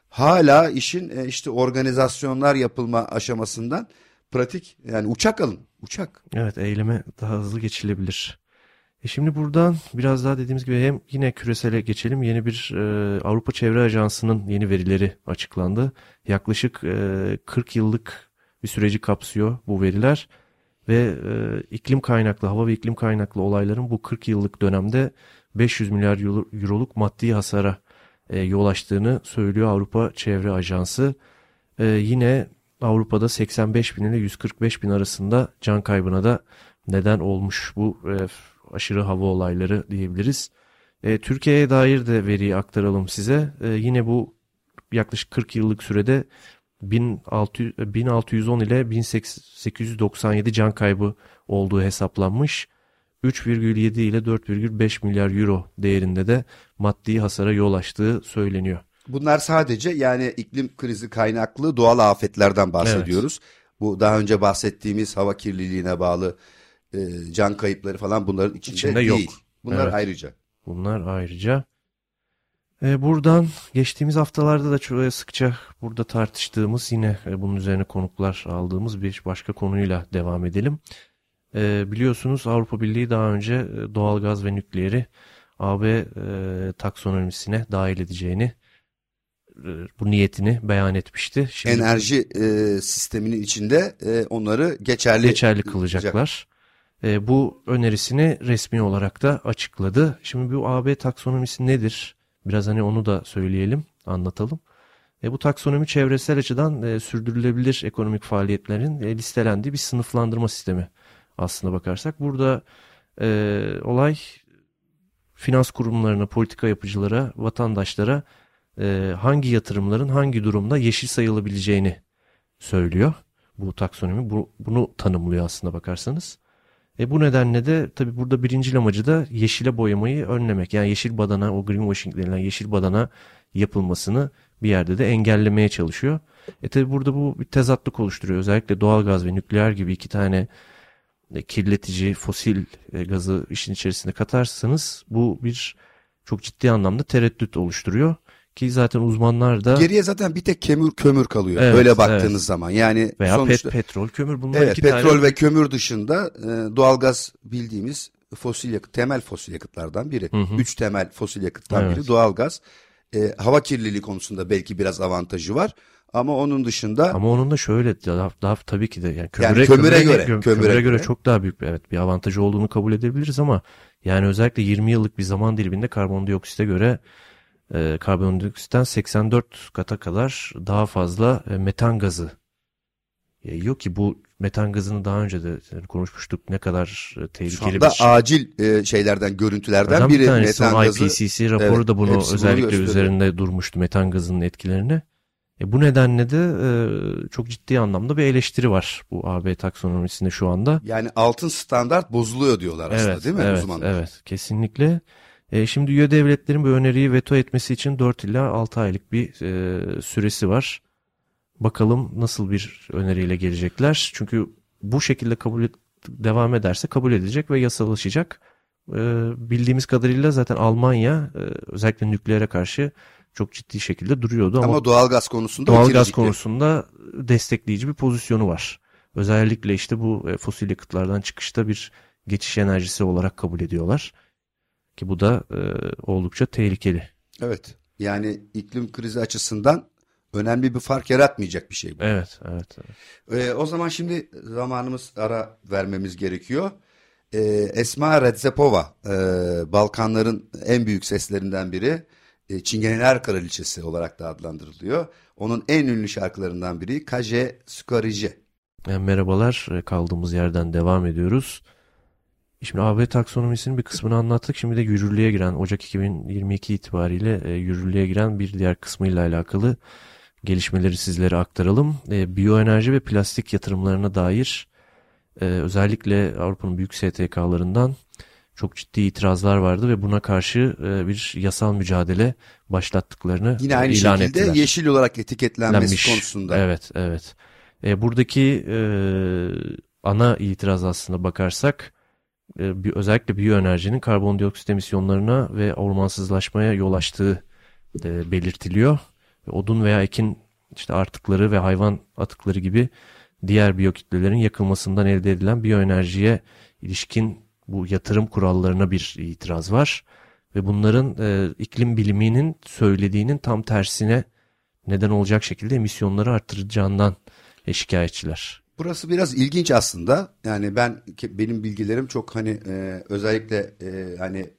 hala işin e, işte organizasyonlar yapılma aşamasından pratik. Yani uçak alın. Uçak. Evet eyleme daha hızlı geçilebilir. E şimdi buradan biraz daha dediğimiz gibi hem yine küresele geçelim. Yeni bir e, Avrupa Çevre Ajansı'nın yeni verileri açıklandı. Yaklaşık e, 40 yıllık bir süreci kapsıyor bu veriler. Ve e, iklim kaynaklı, hava ve iklim kaynaklı olayların bu 40 yıllık dönemde 500 milyar euroluk maddi hasara e, yol açtığını söylüyor Avrupa Çevre Ajansı. E, yine Avrupa'da 85 bin ile 145 bin arasında can kaybına da neden olmuş bu e, aşırı hava olayları diyebiliriz. E, Türkiye'ye dair de veriyi aktaralım size. E, yine bu yaklaşık 40 yıllık sürede 1600, 1610 ile 1897 can kaybı olduğu hesaplanmış. 3,7 ile 4,5 milyar euro değerinde de maddi hasara yol açtığı söyleniyor. Bunlar sadece yani iklim krizi kaynaklı doğal afetlerden bahsediyoruz. Evet. Bu daha önce bahsettiğimiz hava kirliliğine bağlı e, can kayıpları falan bunların içinde, içinde değil. Yok. Bunlar evet. ayrıca. Bunlar ayrıca. E, buradan geçtiğimiz haftalarda da çok sıkça burada tartıştığımız yine e, bunun üzerine konuklar aldığımız bir başka konuyla devam edelim. E, biliyorsunuz Avrupa Birliği daha önce e, doğalgaz ve nükleeri AB e, taksonomisine dahil edeceğini e, bu niyetini beyan etmişti. Şimdi, Enerji e, sisteminin içinde e, onları geçerli geçerli kılacaklar. E, bu önerisini resmi olarak da açıkladı. Şimdi bu AB taksonomisi nedir? Biraz hani onu da söyleyelim, anlatalım. E, bu taksonomi çevresel açıdan e, sürdürülebilir ekonomik faaliyetlerin e, listelendiği bir sınıflandırma sistemi aslında bakarsak. Burada e, olay finans kurumlarına, politika yapıcılara, vatandaşlara e, hangi yatırımların hangi durumda yeşil sayılabileceğini söylüyor. Bu taksonomi bu, bunu tanımlıyor aslında bakarsanız. E bu nedenle de tabii burada birinci amacı da yeşile boyamayı önlemek. Yani yeşil badana, o greenwashing denilen yeşil badana yapılmasını bir yerde de engellemeye çalışıyor. E tabi burada bu bir tezatlık oluşturuyor. Özellikle doğalgaz ve nükleer gibi iki tane e, kirletici fosil e, gazı işin içerisine katarsanız bu bir çok ciddi anlamda tereddüt oluşturuyor. Ki zaten uzmanlar da... Geriye zaten bir tek kömür kömür kalıyor. Evet, Öyle baktığınız evet. zaman. Yani Veya sonuçta, pet, petrol, kömür bunlar evet, iki petrol tane... ve kömür dışında e, doğalgaz bildiğimiz fosil yakıt, temel fosil yakıtlardan biri. Hı hı. Üç temel fosil yakıttan evet. biri doğalgaz. E, hava kirliliği konusunda belki biraz avantajı var. Ama onun dışında Ama onun da şöyle daha, daha tabii ki de yani kömüre, yani kömüre, kömüre göre kömüre, kömüre göre, göre çok daha büyük bir evet bir avantajı olduğunu kabul edebiliriz ama yani özellikle 20 yıllık bir zaman diliminde karbondioksite göre e, karbondioksitten 84 kata kadar daha fazla e, metan gazı yayıyor ki bu metan gazını daha önce de konuşmuştuk ne kadar e, tehlikeli bir şey. acil e, şeylerden görüntülerden Adam biri bir metan gazı. IPCC raporu evet, da bunu özellikle bunu üzerinde durmuştu metan gazının etkilerini. E, bu nedenle de e, çok ciddi anlamda bir eleştiri var bu AB taksonomisinde şu anda. Yani altın standart bozuluyor diyorlar aslında evet, değil mi evet, uzmanlar? Evet kesinlikle. E, şimdi üye devletlerin bu öneriyi veto etmesi için 4 ila 6 aylık bir e, süresi var. Bakalım nasıl bir öneriyle gelecekler. Çünkü bu şekilde kabul et, devam ederse kabul edilecek ve yasalaşacak. E, bildiğimiz kadarıyla zaten Almanya e, özellikle nükleere karşı çok ciddi şekilde duruyordu ama, ama doğalgaz konusunda doğalgaz konusunda destekleyici bir pozisyonu var. Özellikle işte bu fosil yakıtlardan çıkışta bir geçiş enerjisi olarak kabul ediyorlar. Ki bu da e, oldukça tehlikeli. Evet. Yani iklim krizi açısından önemli bir fark yaratmayacak bir şey bu. Evet, evet. evet. E, o zaman şimdi zamanımız ara vermemiz gerekiyor. E, Esma Redzepova, e, Balkanların en büyük seslerinden biri. E, Çingeneler Kraliçesi olarak da adlandırılıyor. Onun en ünlü şarkılarından biri Kaje Sukarice. Yani merhabalar, e, kaldığımız yerden devam ediyoruz. Şimdi AB taksonomisinin bir kısmını anlattık. Şimdi de yürürlüğe giren Ocak 2022 itibariyle e, yürürlüğe giren bir diğer kısmıyla alakalı gelişmeleri sizlere aktaralım. E, biyoenerji ve plastik yatırımlarına dair e, özellikle Avrupa'nın büyük STK'larından çok ciddi itirazlar vardı ve buna karşı e, bir yasal mücadele başlattıklarını Yine aynı ilan şekilde ettiler. yeşil olarak etiketlenmesi Lenmiş. konusunda. Evet, evet. E, buradaki e, ana itiraz aslında bakarsak e, bir, özellikle biyoenerjinin karbondioksit emisyonlarına ve ormansızlaşmaya yol açtığı e, belirtiliyor. Odun veya ekin işte artıkları ve hayvan atıkları gibi diğer biyokütlelerin yakılmasından elde edilen biyoenerjiye ilişkin bu yatırım kurallarına bir itiraz var. Ve bunların e, iklim biliminin söylediğinin tam tersine neden olacak şekilde emisyonları arttıracağından e, şikayetçiler. Burası biraz ilginç aslında. Yani ben benim bilgilerim çok hani e, özellikle e, hani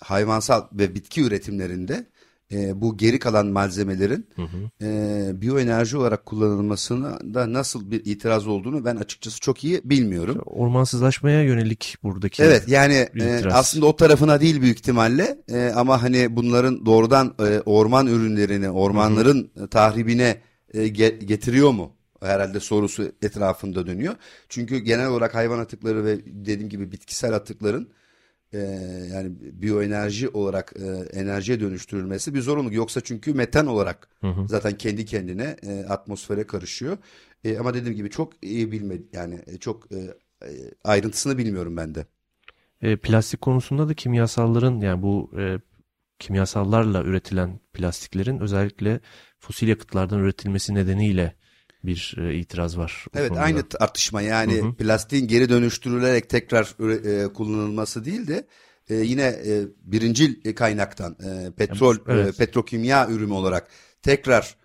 hayvansal ve bitki üretimlerinde e, bu geri kalan malzemelerin hı hı. E, biyoenerji olarak kullanılmasına da nasıl bir itiraz olduğunu ben açıkçası çok iyi bilmiyorum. Ormansızlaşmaya yönelik buradaki Evet yani e, aslında o tarafına değil büyük ihtimalle e, ama hani bunların doğrudan e, orman ürünlerini, ormanların hı hı. tahribine e, getiriyor mu? Herhalde sorusu etrafında dönüyor. Çünkü genel olarak hayvan atıkları ve dediğim gibi bitkisel atıkların e, yani biyoenerji olarak e, enerjiye dönüştürülmesi bir zorunluluk. Yoksa çünkü metan olarak hı hı. zaten kendi kendine e, atmosfere karışıyor. E, ama dediğim gibi çok iyi bilme yani çok e, e, ayrıntısını bilmiyorum ben de. E, plastik konusunda da kimyasalların yani bu e, kimyasallarla üretilen plastiklerin özellikle fosil yakıtlardan üretilmesi nedeniyle bir e, itiraz var. Evet konuda. aynı tartışma yani hı hı. plastiğin geri dönüştürülerek tekrar e, kullanılması değil de e, yine e, birincil kaynaktan e, petrol evet. e, petrokimya ürünü olarak tekrar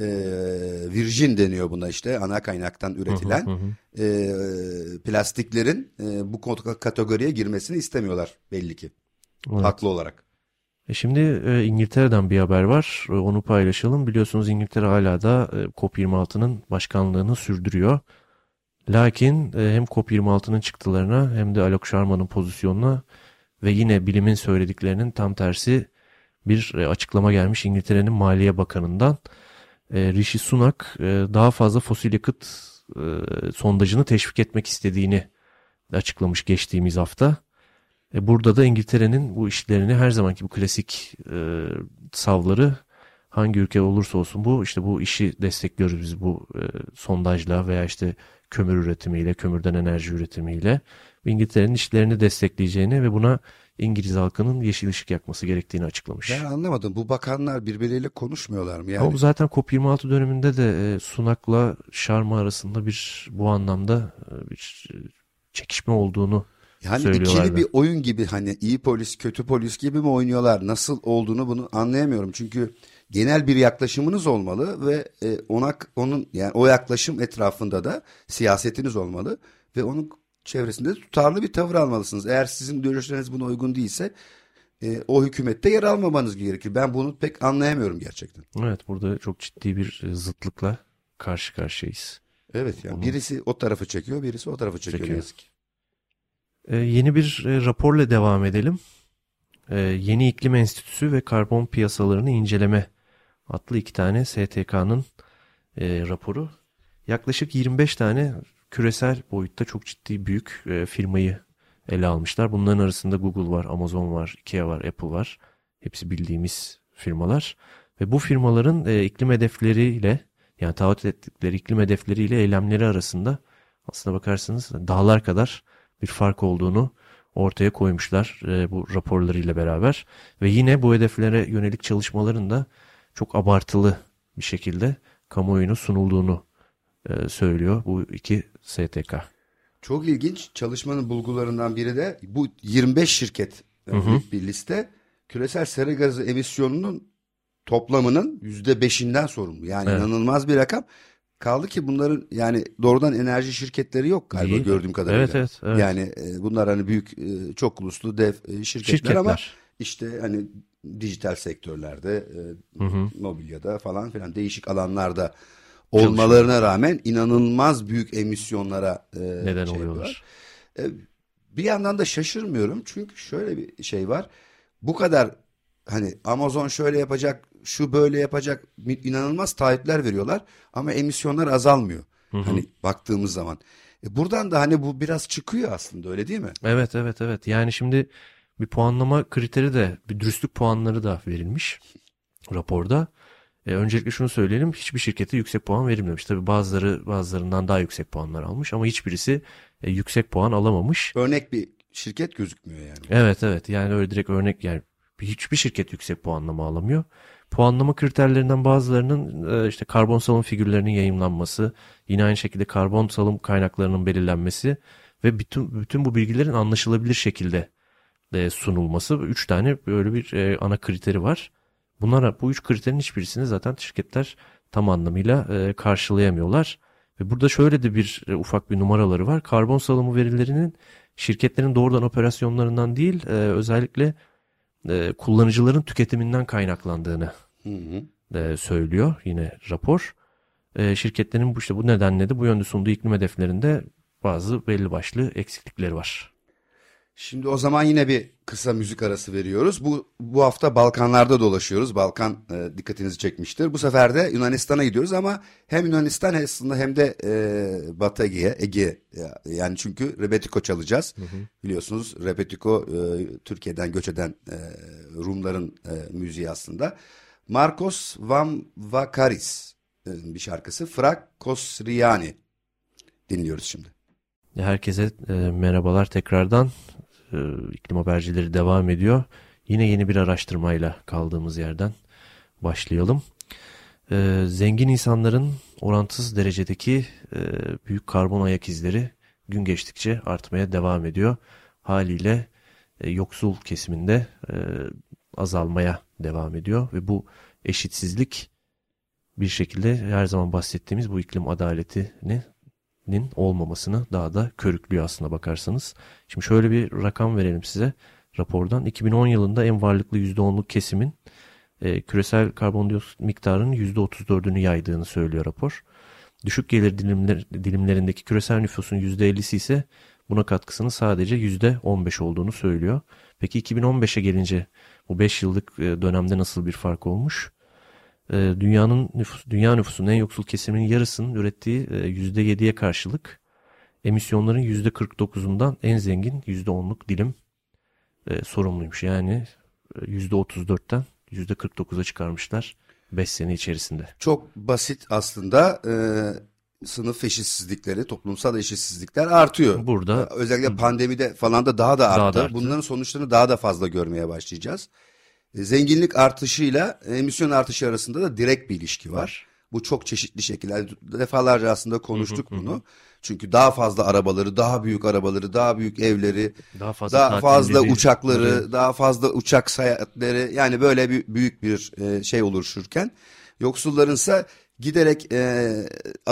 e, virgin deniyor buna işte ana kaynaktan üretilen hı hı hı. E, plastiklerin e, bu kategoriye girmesini istemiyorlar belli ki. Evet. Haklı olarak. E şimdi e, İngiltere'den bir haber var. E, onu paylaşalım. Biliyorsunuz İngiltere hala da e, COP26'nın başkanlığını sürdürüyor. Lakin hem COP26'nın çıktılarına hem de Alok Sharma'nın pozisyonuna ve yine bilimin söylediklerinin tam tersi bir açıklama gelmiş İngiltere'nin Maliye Bakanı'ndan. Rishi Sunak daha fazla fosil yakıt sondajını teşvik etmek istediğini açıklamış geçtiğimiz hafta. E, burada da İngiltere'nin bu işlerini her zamanki bu klasik e, savları hangi ülke olursa olsun bu işte bu işi destekliyoruz biz bu e, sondajla veya işte kömür üretimiyle, kömürden enerji üretimiyle İngiltere'nin işlerini destekleyeceğini ve buna İngiliz halkının yeşil ışık yakması gerektiğini açıklamış. Ben anlamadım. Bu bakanlar birbirleriyle konuşmuyorlar mı? Yani... Ama zaten COP26 döneminde de e, Sunak'la Sharma arasında bir bu anlamda e, bir çekişme olduğunu yani ikili bir oyun gibi hani iyi polis kötü polis gibi mi oynuyorlar? Nasıl olduğunu bunu anlayamıyorum. Çünkü genel bir yaklaşımınız olmalı ve e, ona onun yani o yaklaşım etrafında da siyasetiniz olmalı ve onun çevresinde tutarlı bir tavır almalısınız. Eğer sizin görüşleriniz buna uygun değilse e, o hükümette yer almamanız gerekir. Ben bunu pek anlayamıyorum gerçekten. Evet burada çok ciddi bir e, zıtlıkla karşı karşıyayız. Evet yani Onu... birisi o tarafı çekiyor, birisi o tarafı çekiyor. çekiyor. Yazık. Ee, yeni bir e, raporla devam edelim. Ee, Yeni İklim Enstitüsü ve Karbon Piyasalarını İnceleme adlı iki tane STK'nın e, raporu. Yaklaşık 25 tane küresel boyutta çok ciddi büyük e, firmayı ele almışlar. Bunların arasında Google var, Amazon var, Ikea var, Apple var. Hepsi bildiğimiz firmalar. Ve bu firmaların iklim hedefleriyle yani taahhüt ettikleri iklim hedefleriyle eylemleri arasında aslına bakarsanız dağlar kadar bir fark olduğunu ortaya koymuşlar e, bu raporlarıyla beraber. Ve yine bu hedeflere yönelik çalışmaların da çok abartılı bir şekilde kamuoyuna sunulduğunu e, söylüyor bu iki STK. Çok ilginç çalışmanın bulgularından biri de bu 25 şirket hı hı. bir liste küresel sera gazı emisyonunun toplamının %5'inden sorumlu. Yani evet. inanılmaz bir rakam. Kaldı ki bunların yani doğrudan enerji şirketleri yok galiba Değil gördüğüm kadarıyla. Evet, evet, evet. Yani e, bunlar hani büyük e, çok uluslu dev e, şirketler, şirketler ama işte hani dijital sektörlerde, e, hı hı. mobilyada falan filan değişik alanlarda olmalarına rağmen inanılmaz büyük emisyonlara e, neden şey oluyorlar. E, bir yandan da şaşırmıyorum çünkü şöyle bir şey var. Bu kadar hani Amazon şöyle yapacak, şu böyle yapacak inanılmaz taahhütler veriyorlar ama emisyonlar azalmıyor. Hı hı. Hani baktığımız zaman. E buradan da hani bu biraz çıkıyor aslında öyle değil mi? Evet evet evet. Yani şimdi bir puanlama kriteri de bir dürüstlük puanları da verilmiş raporda. E, öncelikle şunu söyleyelim hiçbir şirkete yüksek puan verilmemiş. Tabi bazıları bazılarından daha yüksek puanlar almış ama hiçbirisi e, yüksek puan alamamış. Örnek bir şirket gözükmüyor yani. Evet evet yani öyle direkt örnek yani hiçbir şirket yüksek puanlama alamıyor. Puanlama kriterlerinden bazılarının e, işte karbon salım figürlerinin yayımlanması, yine aynı şekilde karbon salım kaynaklarının belirlenmesi ve bütün bütün bu bilgilerin anlaşılabilir şekilde e, sunulması. Üç tane böyle bir e, ana kriteri var. Bunlar bu üç kriterin hiçbirisini zaten şirketler tam anlamıyla karşılayamıyorlar. Ve burada şöyle de bir ufak bir numaraları var. Karbon salımı verilerinin şirketlerin doğrudan operasyonlarından değil özellikle kullanıcıların tüketiminden kaynaklandığını Hı hı. e, söylüyor yine rapor. E, şirketlerin bu işte bu nedenle de bu yönde sunduğu iklim hedeflerinde bazı belli başlı eksiklikleri var. Şimdi o zaman yine bir kısa müzik arası veriyoruz. Bu bu hafta Balkanlarda dolaşıyoruz. Balkan e, dikkatinizi çekmiştir. Bu sefer de Yunanistan'a gidiyoruz ama hem Yunanistan aslında hem de e, Batı Ege'ye, Ege yani çünkü Rebetiko çalacağız. Biliyorsunuz Rebetiko e, Türkiye'den göç eden e, Rumların e, müziği aslında. Marcos Vamvakaris e, bir şarkısı. Frakos Riani dinliyoruz şimdi. Herkese e, merhabalar tekrardan. E, iklim habercileri devam ediyor. Yine yeni bir araştırmayla kaldığımız yerden başlayalım. E, zengin insanların orantısız derecedeki e, büyük karbon ayak izleri gün geçtikçe artmaya devam ediyor. Haliyle e, yoksul kesiminde e, azalmaya devam ediyor ve bu eşitsizlik bir şekilde her zaman bahsettiğimiz bu iklim adaletini nin olmamasını daha da körüklüyor aslında bakarsanız. Şimdi şöyle bir rakam verelim size rapordan. 2010 yılında en varlıklı %10'luk kesimin e, küresel karbondioksit miktarının %34'ünü yaydığını söylüyor rapor. Düşük gelir dilimler, dilimlerindeki küresel nüfusun %50'si ise buna katkısının sadece %15 olduğunu söylüyor. Peki 2015'e gelince bu 5 yıllık e, dönemde nasıl bir fark olmuş? e, dünyanın nüfus, dünya nüfusunun en yoksul kesiminin yarısının ürettiği e, %7'ye karşılık emisyonların %49'undan en zengin %10'luk dilim e, sorumluymuş. Yani e, %34'ten %49'a çıkarmışlar 5 sene içerisinde. Çok basit aslında e, sınıf eşitsizlikleri, toplumsal eşitsizlikler artıyor. Burada Özellikle pandemide falan da daha da arttı. Daha da arttı. Bunların sonuçlarını daha da fazla görmeye başlayacağız. E, Zenginlik artışıyla emisyon artışı arasında da direkt bir ilişki var. Bu çok çeşitli şekiller. Defalarca aslında konuştuk bunu. Çünkü daha fazla arabaları, daha büyük arabaları, daha büyük evleri, daha fazla, daha fazla uçakları, daha fazla uçak seyahatleri yani böyle bir büyük bir e, şey oluşurken yoksullarınsa giderek e,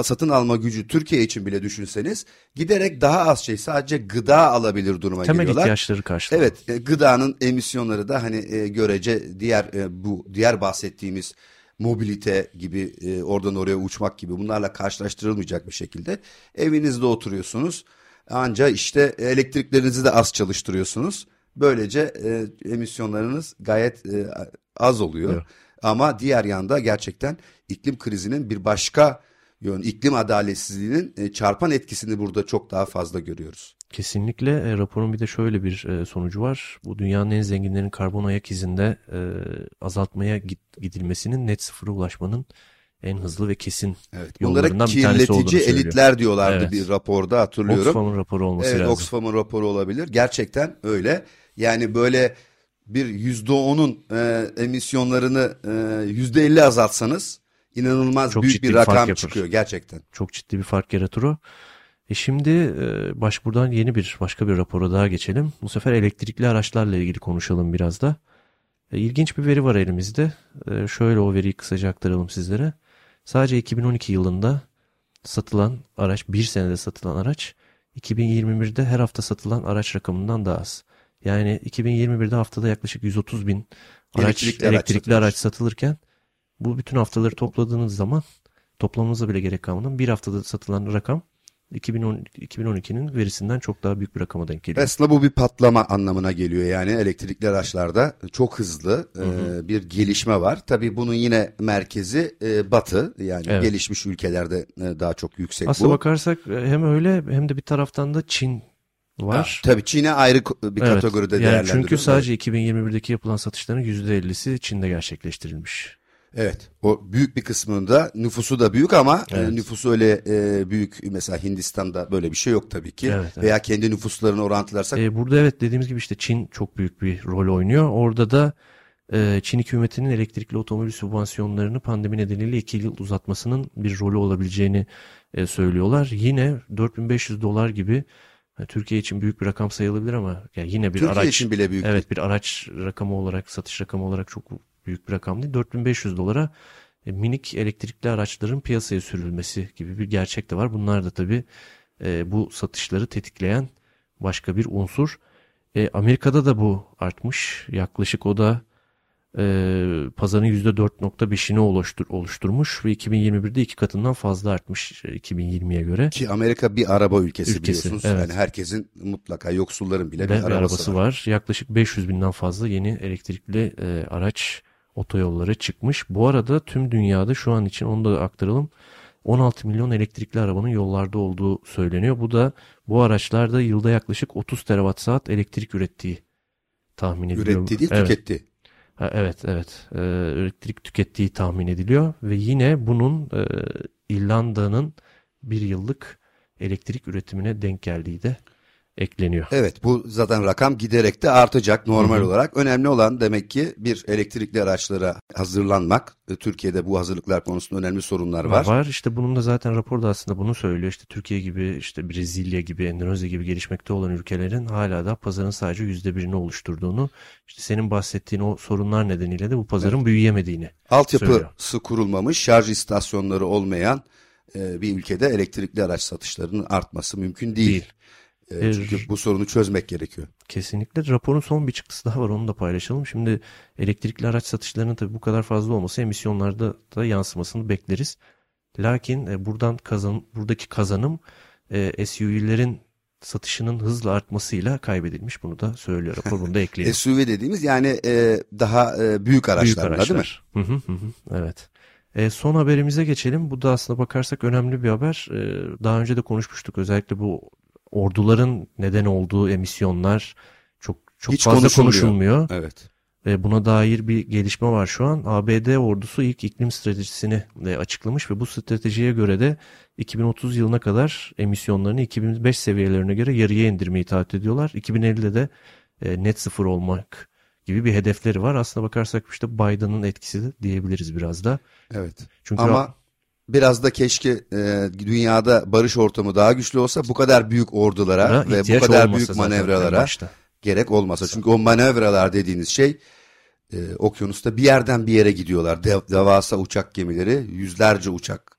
satın alma gücü Türkiye için bile düşünseniz giderek daha az şey sadece gıda alabilir duruma temel geliyorlar. ihtiyaçları karşılıyor. Evet, e, gıdanın emisyonları da hani e, görece diğer e, bu diğer bahsettiğimiz mobilite gibi e, oradan oraya uçmak gibi bunlarla karşılaştırılmayacak bir şekilde evinizde oturuyorsunuz. Anca işte elektriklerinizi de az çalıştırıyorsunuz. Böylece e, emisyonlarınız gayet e, az oluyor. Evet. Ama diğer yanda gerçekten iklim krizinin bir başka yön, iklim adaletsizliğinin e, çarpan etkisini burada çok daha fazla görüyoruz. Kesinlikle e, raporun bir de şöyle bir e, sonucu var. Bu dünyanın en zenginlerin karbon ayak izinde e, azaltmaya git- gidilmesinin net sıfıra ulaşmanın en hızlı ve kesin Evet. Yollarından bir tanesi olduğunu kirletici söylüyor. elitler diyorlardı Evet. bir raporda hatırlıyorum. Oxfam'ın raporu olması Evet, lazım. Oxfam'ın raporu olabilir. Gerçekten öyle. Yani böyle bir yüzde onun e, emisyonlarını e, yüzde elli azaltsanız inanılmaz Çok büyük bir bir rakam yapar. çıkıyor gerçekten. Çok ciddi bir fark yaratır o. E şimdi e, baş buradan yeni bir başka bir rapora daha geçelim. Bu sefer elektrikli araçlarla ilgili konuşalım biraz da. E, ilginç bir veri var elimizde. E, şöyle o veriyi kısaca aktaralım sizlere. Sadece 2012 yılında satılan araç, bir senede satılan araç 2021'de her hafta satılan araç rakamından daha az. Yani 2021'de haftada yaklaşık 130 bin araç, Elektrikli elektrikli, araç araç, satılırken bu bütün haftaları topladığınız zaman toplamınıza bile gerek kalmadan bir haftada satılan rakam 2010, 2012'nin verisinden çok daha büyük bir rakama denk geliyor. Aslında bu bir patlama anlamına geliyor yani elektrikli araçlarda çok hızlı e, bir gelişme var. Tabii bunun yine merkezi e, batı yani Evet. gelişmiş ülkelerde e, daha çok yüksek Aslına bu. bakarsak e, hem öyle hem de bir taraftan da Çin var. Ha, tabii Çin'e ayrı bir Evet. kategoride yani değerlendiriyoruz. çünkü sadece 2021'deki yapılan satışların %50'si Çin'de gerçekleştirilmiş. Evet, o büyük bir kısmında nüfusu da büyük ama Evet. e, nüfusu öyle e, büyük mesela Hindistan'da böyle bir şey yok tabii ki. Evet, evet. Veya kendi nüfuslarını orantılarsak E, burada evet dediğimiz gibi işte Çin çok büyük bir rol oynuyor. Orada da e, Çin hükümetinin elektrikli otomobil sübvansiyonlarını pandemi nedeniyle 2 yıl uzatmasının bir rolü olabileceğini e, söylüyorlar. Yine 4500 dolar gibi e, Türkiye için büyük bir rakam sayılabilir ama yani yine bir Türkiye araç için bile büyük. evet bir araç rakamı olarak satış rakamı olarak çok büyük bir rakam değil. 4500 dolara e, minik elektrikli araçların piyasaya sürülmesi gibi bir gerçek de var. Bunlar da tabii e, bu satışları tetikleyen başka bir unsur. E, Amerika'da da bu artmış. Yaklaşık o da pazarın %4.5'ini oluştur, oluşturmuş ve 2021'de iki katından fazla artmış 2020'ye göre. Ki Amerika bir araba ülkesi, Ülkesi, biliyorsunuz. evet. Yani herkesin mutlaka yoksulların bile bir bir arabası, arabası var. var. Yaklaşık 500 binden fazla yeni elektrikli e, araç otoyollara çıkmış. Bu arada tüm dünyada şu an için onu da aktaralım. 16 milyon elektrikli arabanın yollarda olduğu söyleniyor. Bu da bu araçlarda yılda yaklaşık 30 terawatt saat elektrik ürettiği tahmin ediliyor. Üretti değil evet. tüketti. Ha, evet evet Ee, elektrik tükettiği tahmin ediliyor ve yine bunun e, İrlanda'nın bir yıllık elektrik üretimine denk geldiği de ekleniyor. Evet bu zaten rakam giderek de artacak normal Hı hı. olarak. Önemli olan demek ki bir elektrikli araçlara hazırlanmak. E, Türkiye'de bu hazırlıklar konusunda önemli sorunlar var. Var işte bunun da zaten raporda aslında bunu söylüyor. İşte Türkiye gibi işte Brezilya gibi Endonezya gibi gelişmekte olan ülkelerin hala da pazarın sadece yüzde birini oluşturduğunu işte senin bahsettiğin o sorunlar nedeniyle de bu pazarın büyüyemediğini söylüyor. Altyapısı kurulmamış, şarj istasyonları olmayan e, bir ülkede elektrikli araç satışlarının artması mümkün değil. Değil. E, çünkü bu sorunu çözmek gerekiyor. Kesinlikle. Raporun son bir çıktısı daha var onu da paylaşalım. Şimdi elektrikli araç satışlarının tabii bu kadar fazla olması emisyonlarda da yansımasını bekleriz. Lakin e, buradan kazan buradaki kazanım e, SUV'lerin satışının hızla artmasıyla kaybedilmiş. Bunu da söylüyor rapor. Bunu da ekleyelim. SUV dediğimiz yani e, daha e, büyük Büyük araçlarla değil mi? araçlar. Hı hı hı hı. Evet. E, son haberimize geçelim. Bu da aslında bakarsak önemli bir haber. E, daha önce de konuşmuştuk. Özellikle bu orduların neden olduğu emisyonlar çok çok Hiç fazla konuşulmuyor. konuşulmuyor. Evet. Ve buna dair bir gelişme var şu an. ABD ordusu ilk iklim stratejisini de açıklamış ve bu stratejiye göre de 2030 yılına kadar emisyonlarını 2005 seviyelerine göre yarıya indirmeyi taahhüt ediyorlar. 2050'de de e, net sıfır olmak gibi bir hedefleri var. Aslına bakarsak işte Biden'ın etkisi de diyebiliriz biraz da. Evet. Çünkü Ama biraz da keşke e, dünyada barış ortamı daha güçlü olsa bu kadar büyük ordulara Buna ve bu kadar büyük manevralara gerek olmasa. Çünkü o manevralar dediğiniz şey e, okyanusta bir yerden bir yere gidiyorlar. Dev, devasa uçak gemileri, yüzlerce uçak.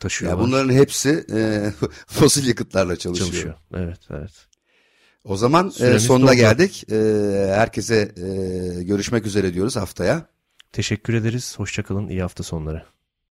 Taşıyorlar. bunların hepsi e, fosil yakıtlarla çalışıyor. çalışıyor. Evet, evet. O zaman e, sonuna doldu. geldik. E, herkese e, görüşmek üzere diyoruz haftaya. Teşekkür ederiz. Hoşçakalın. İyi hafta sonları.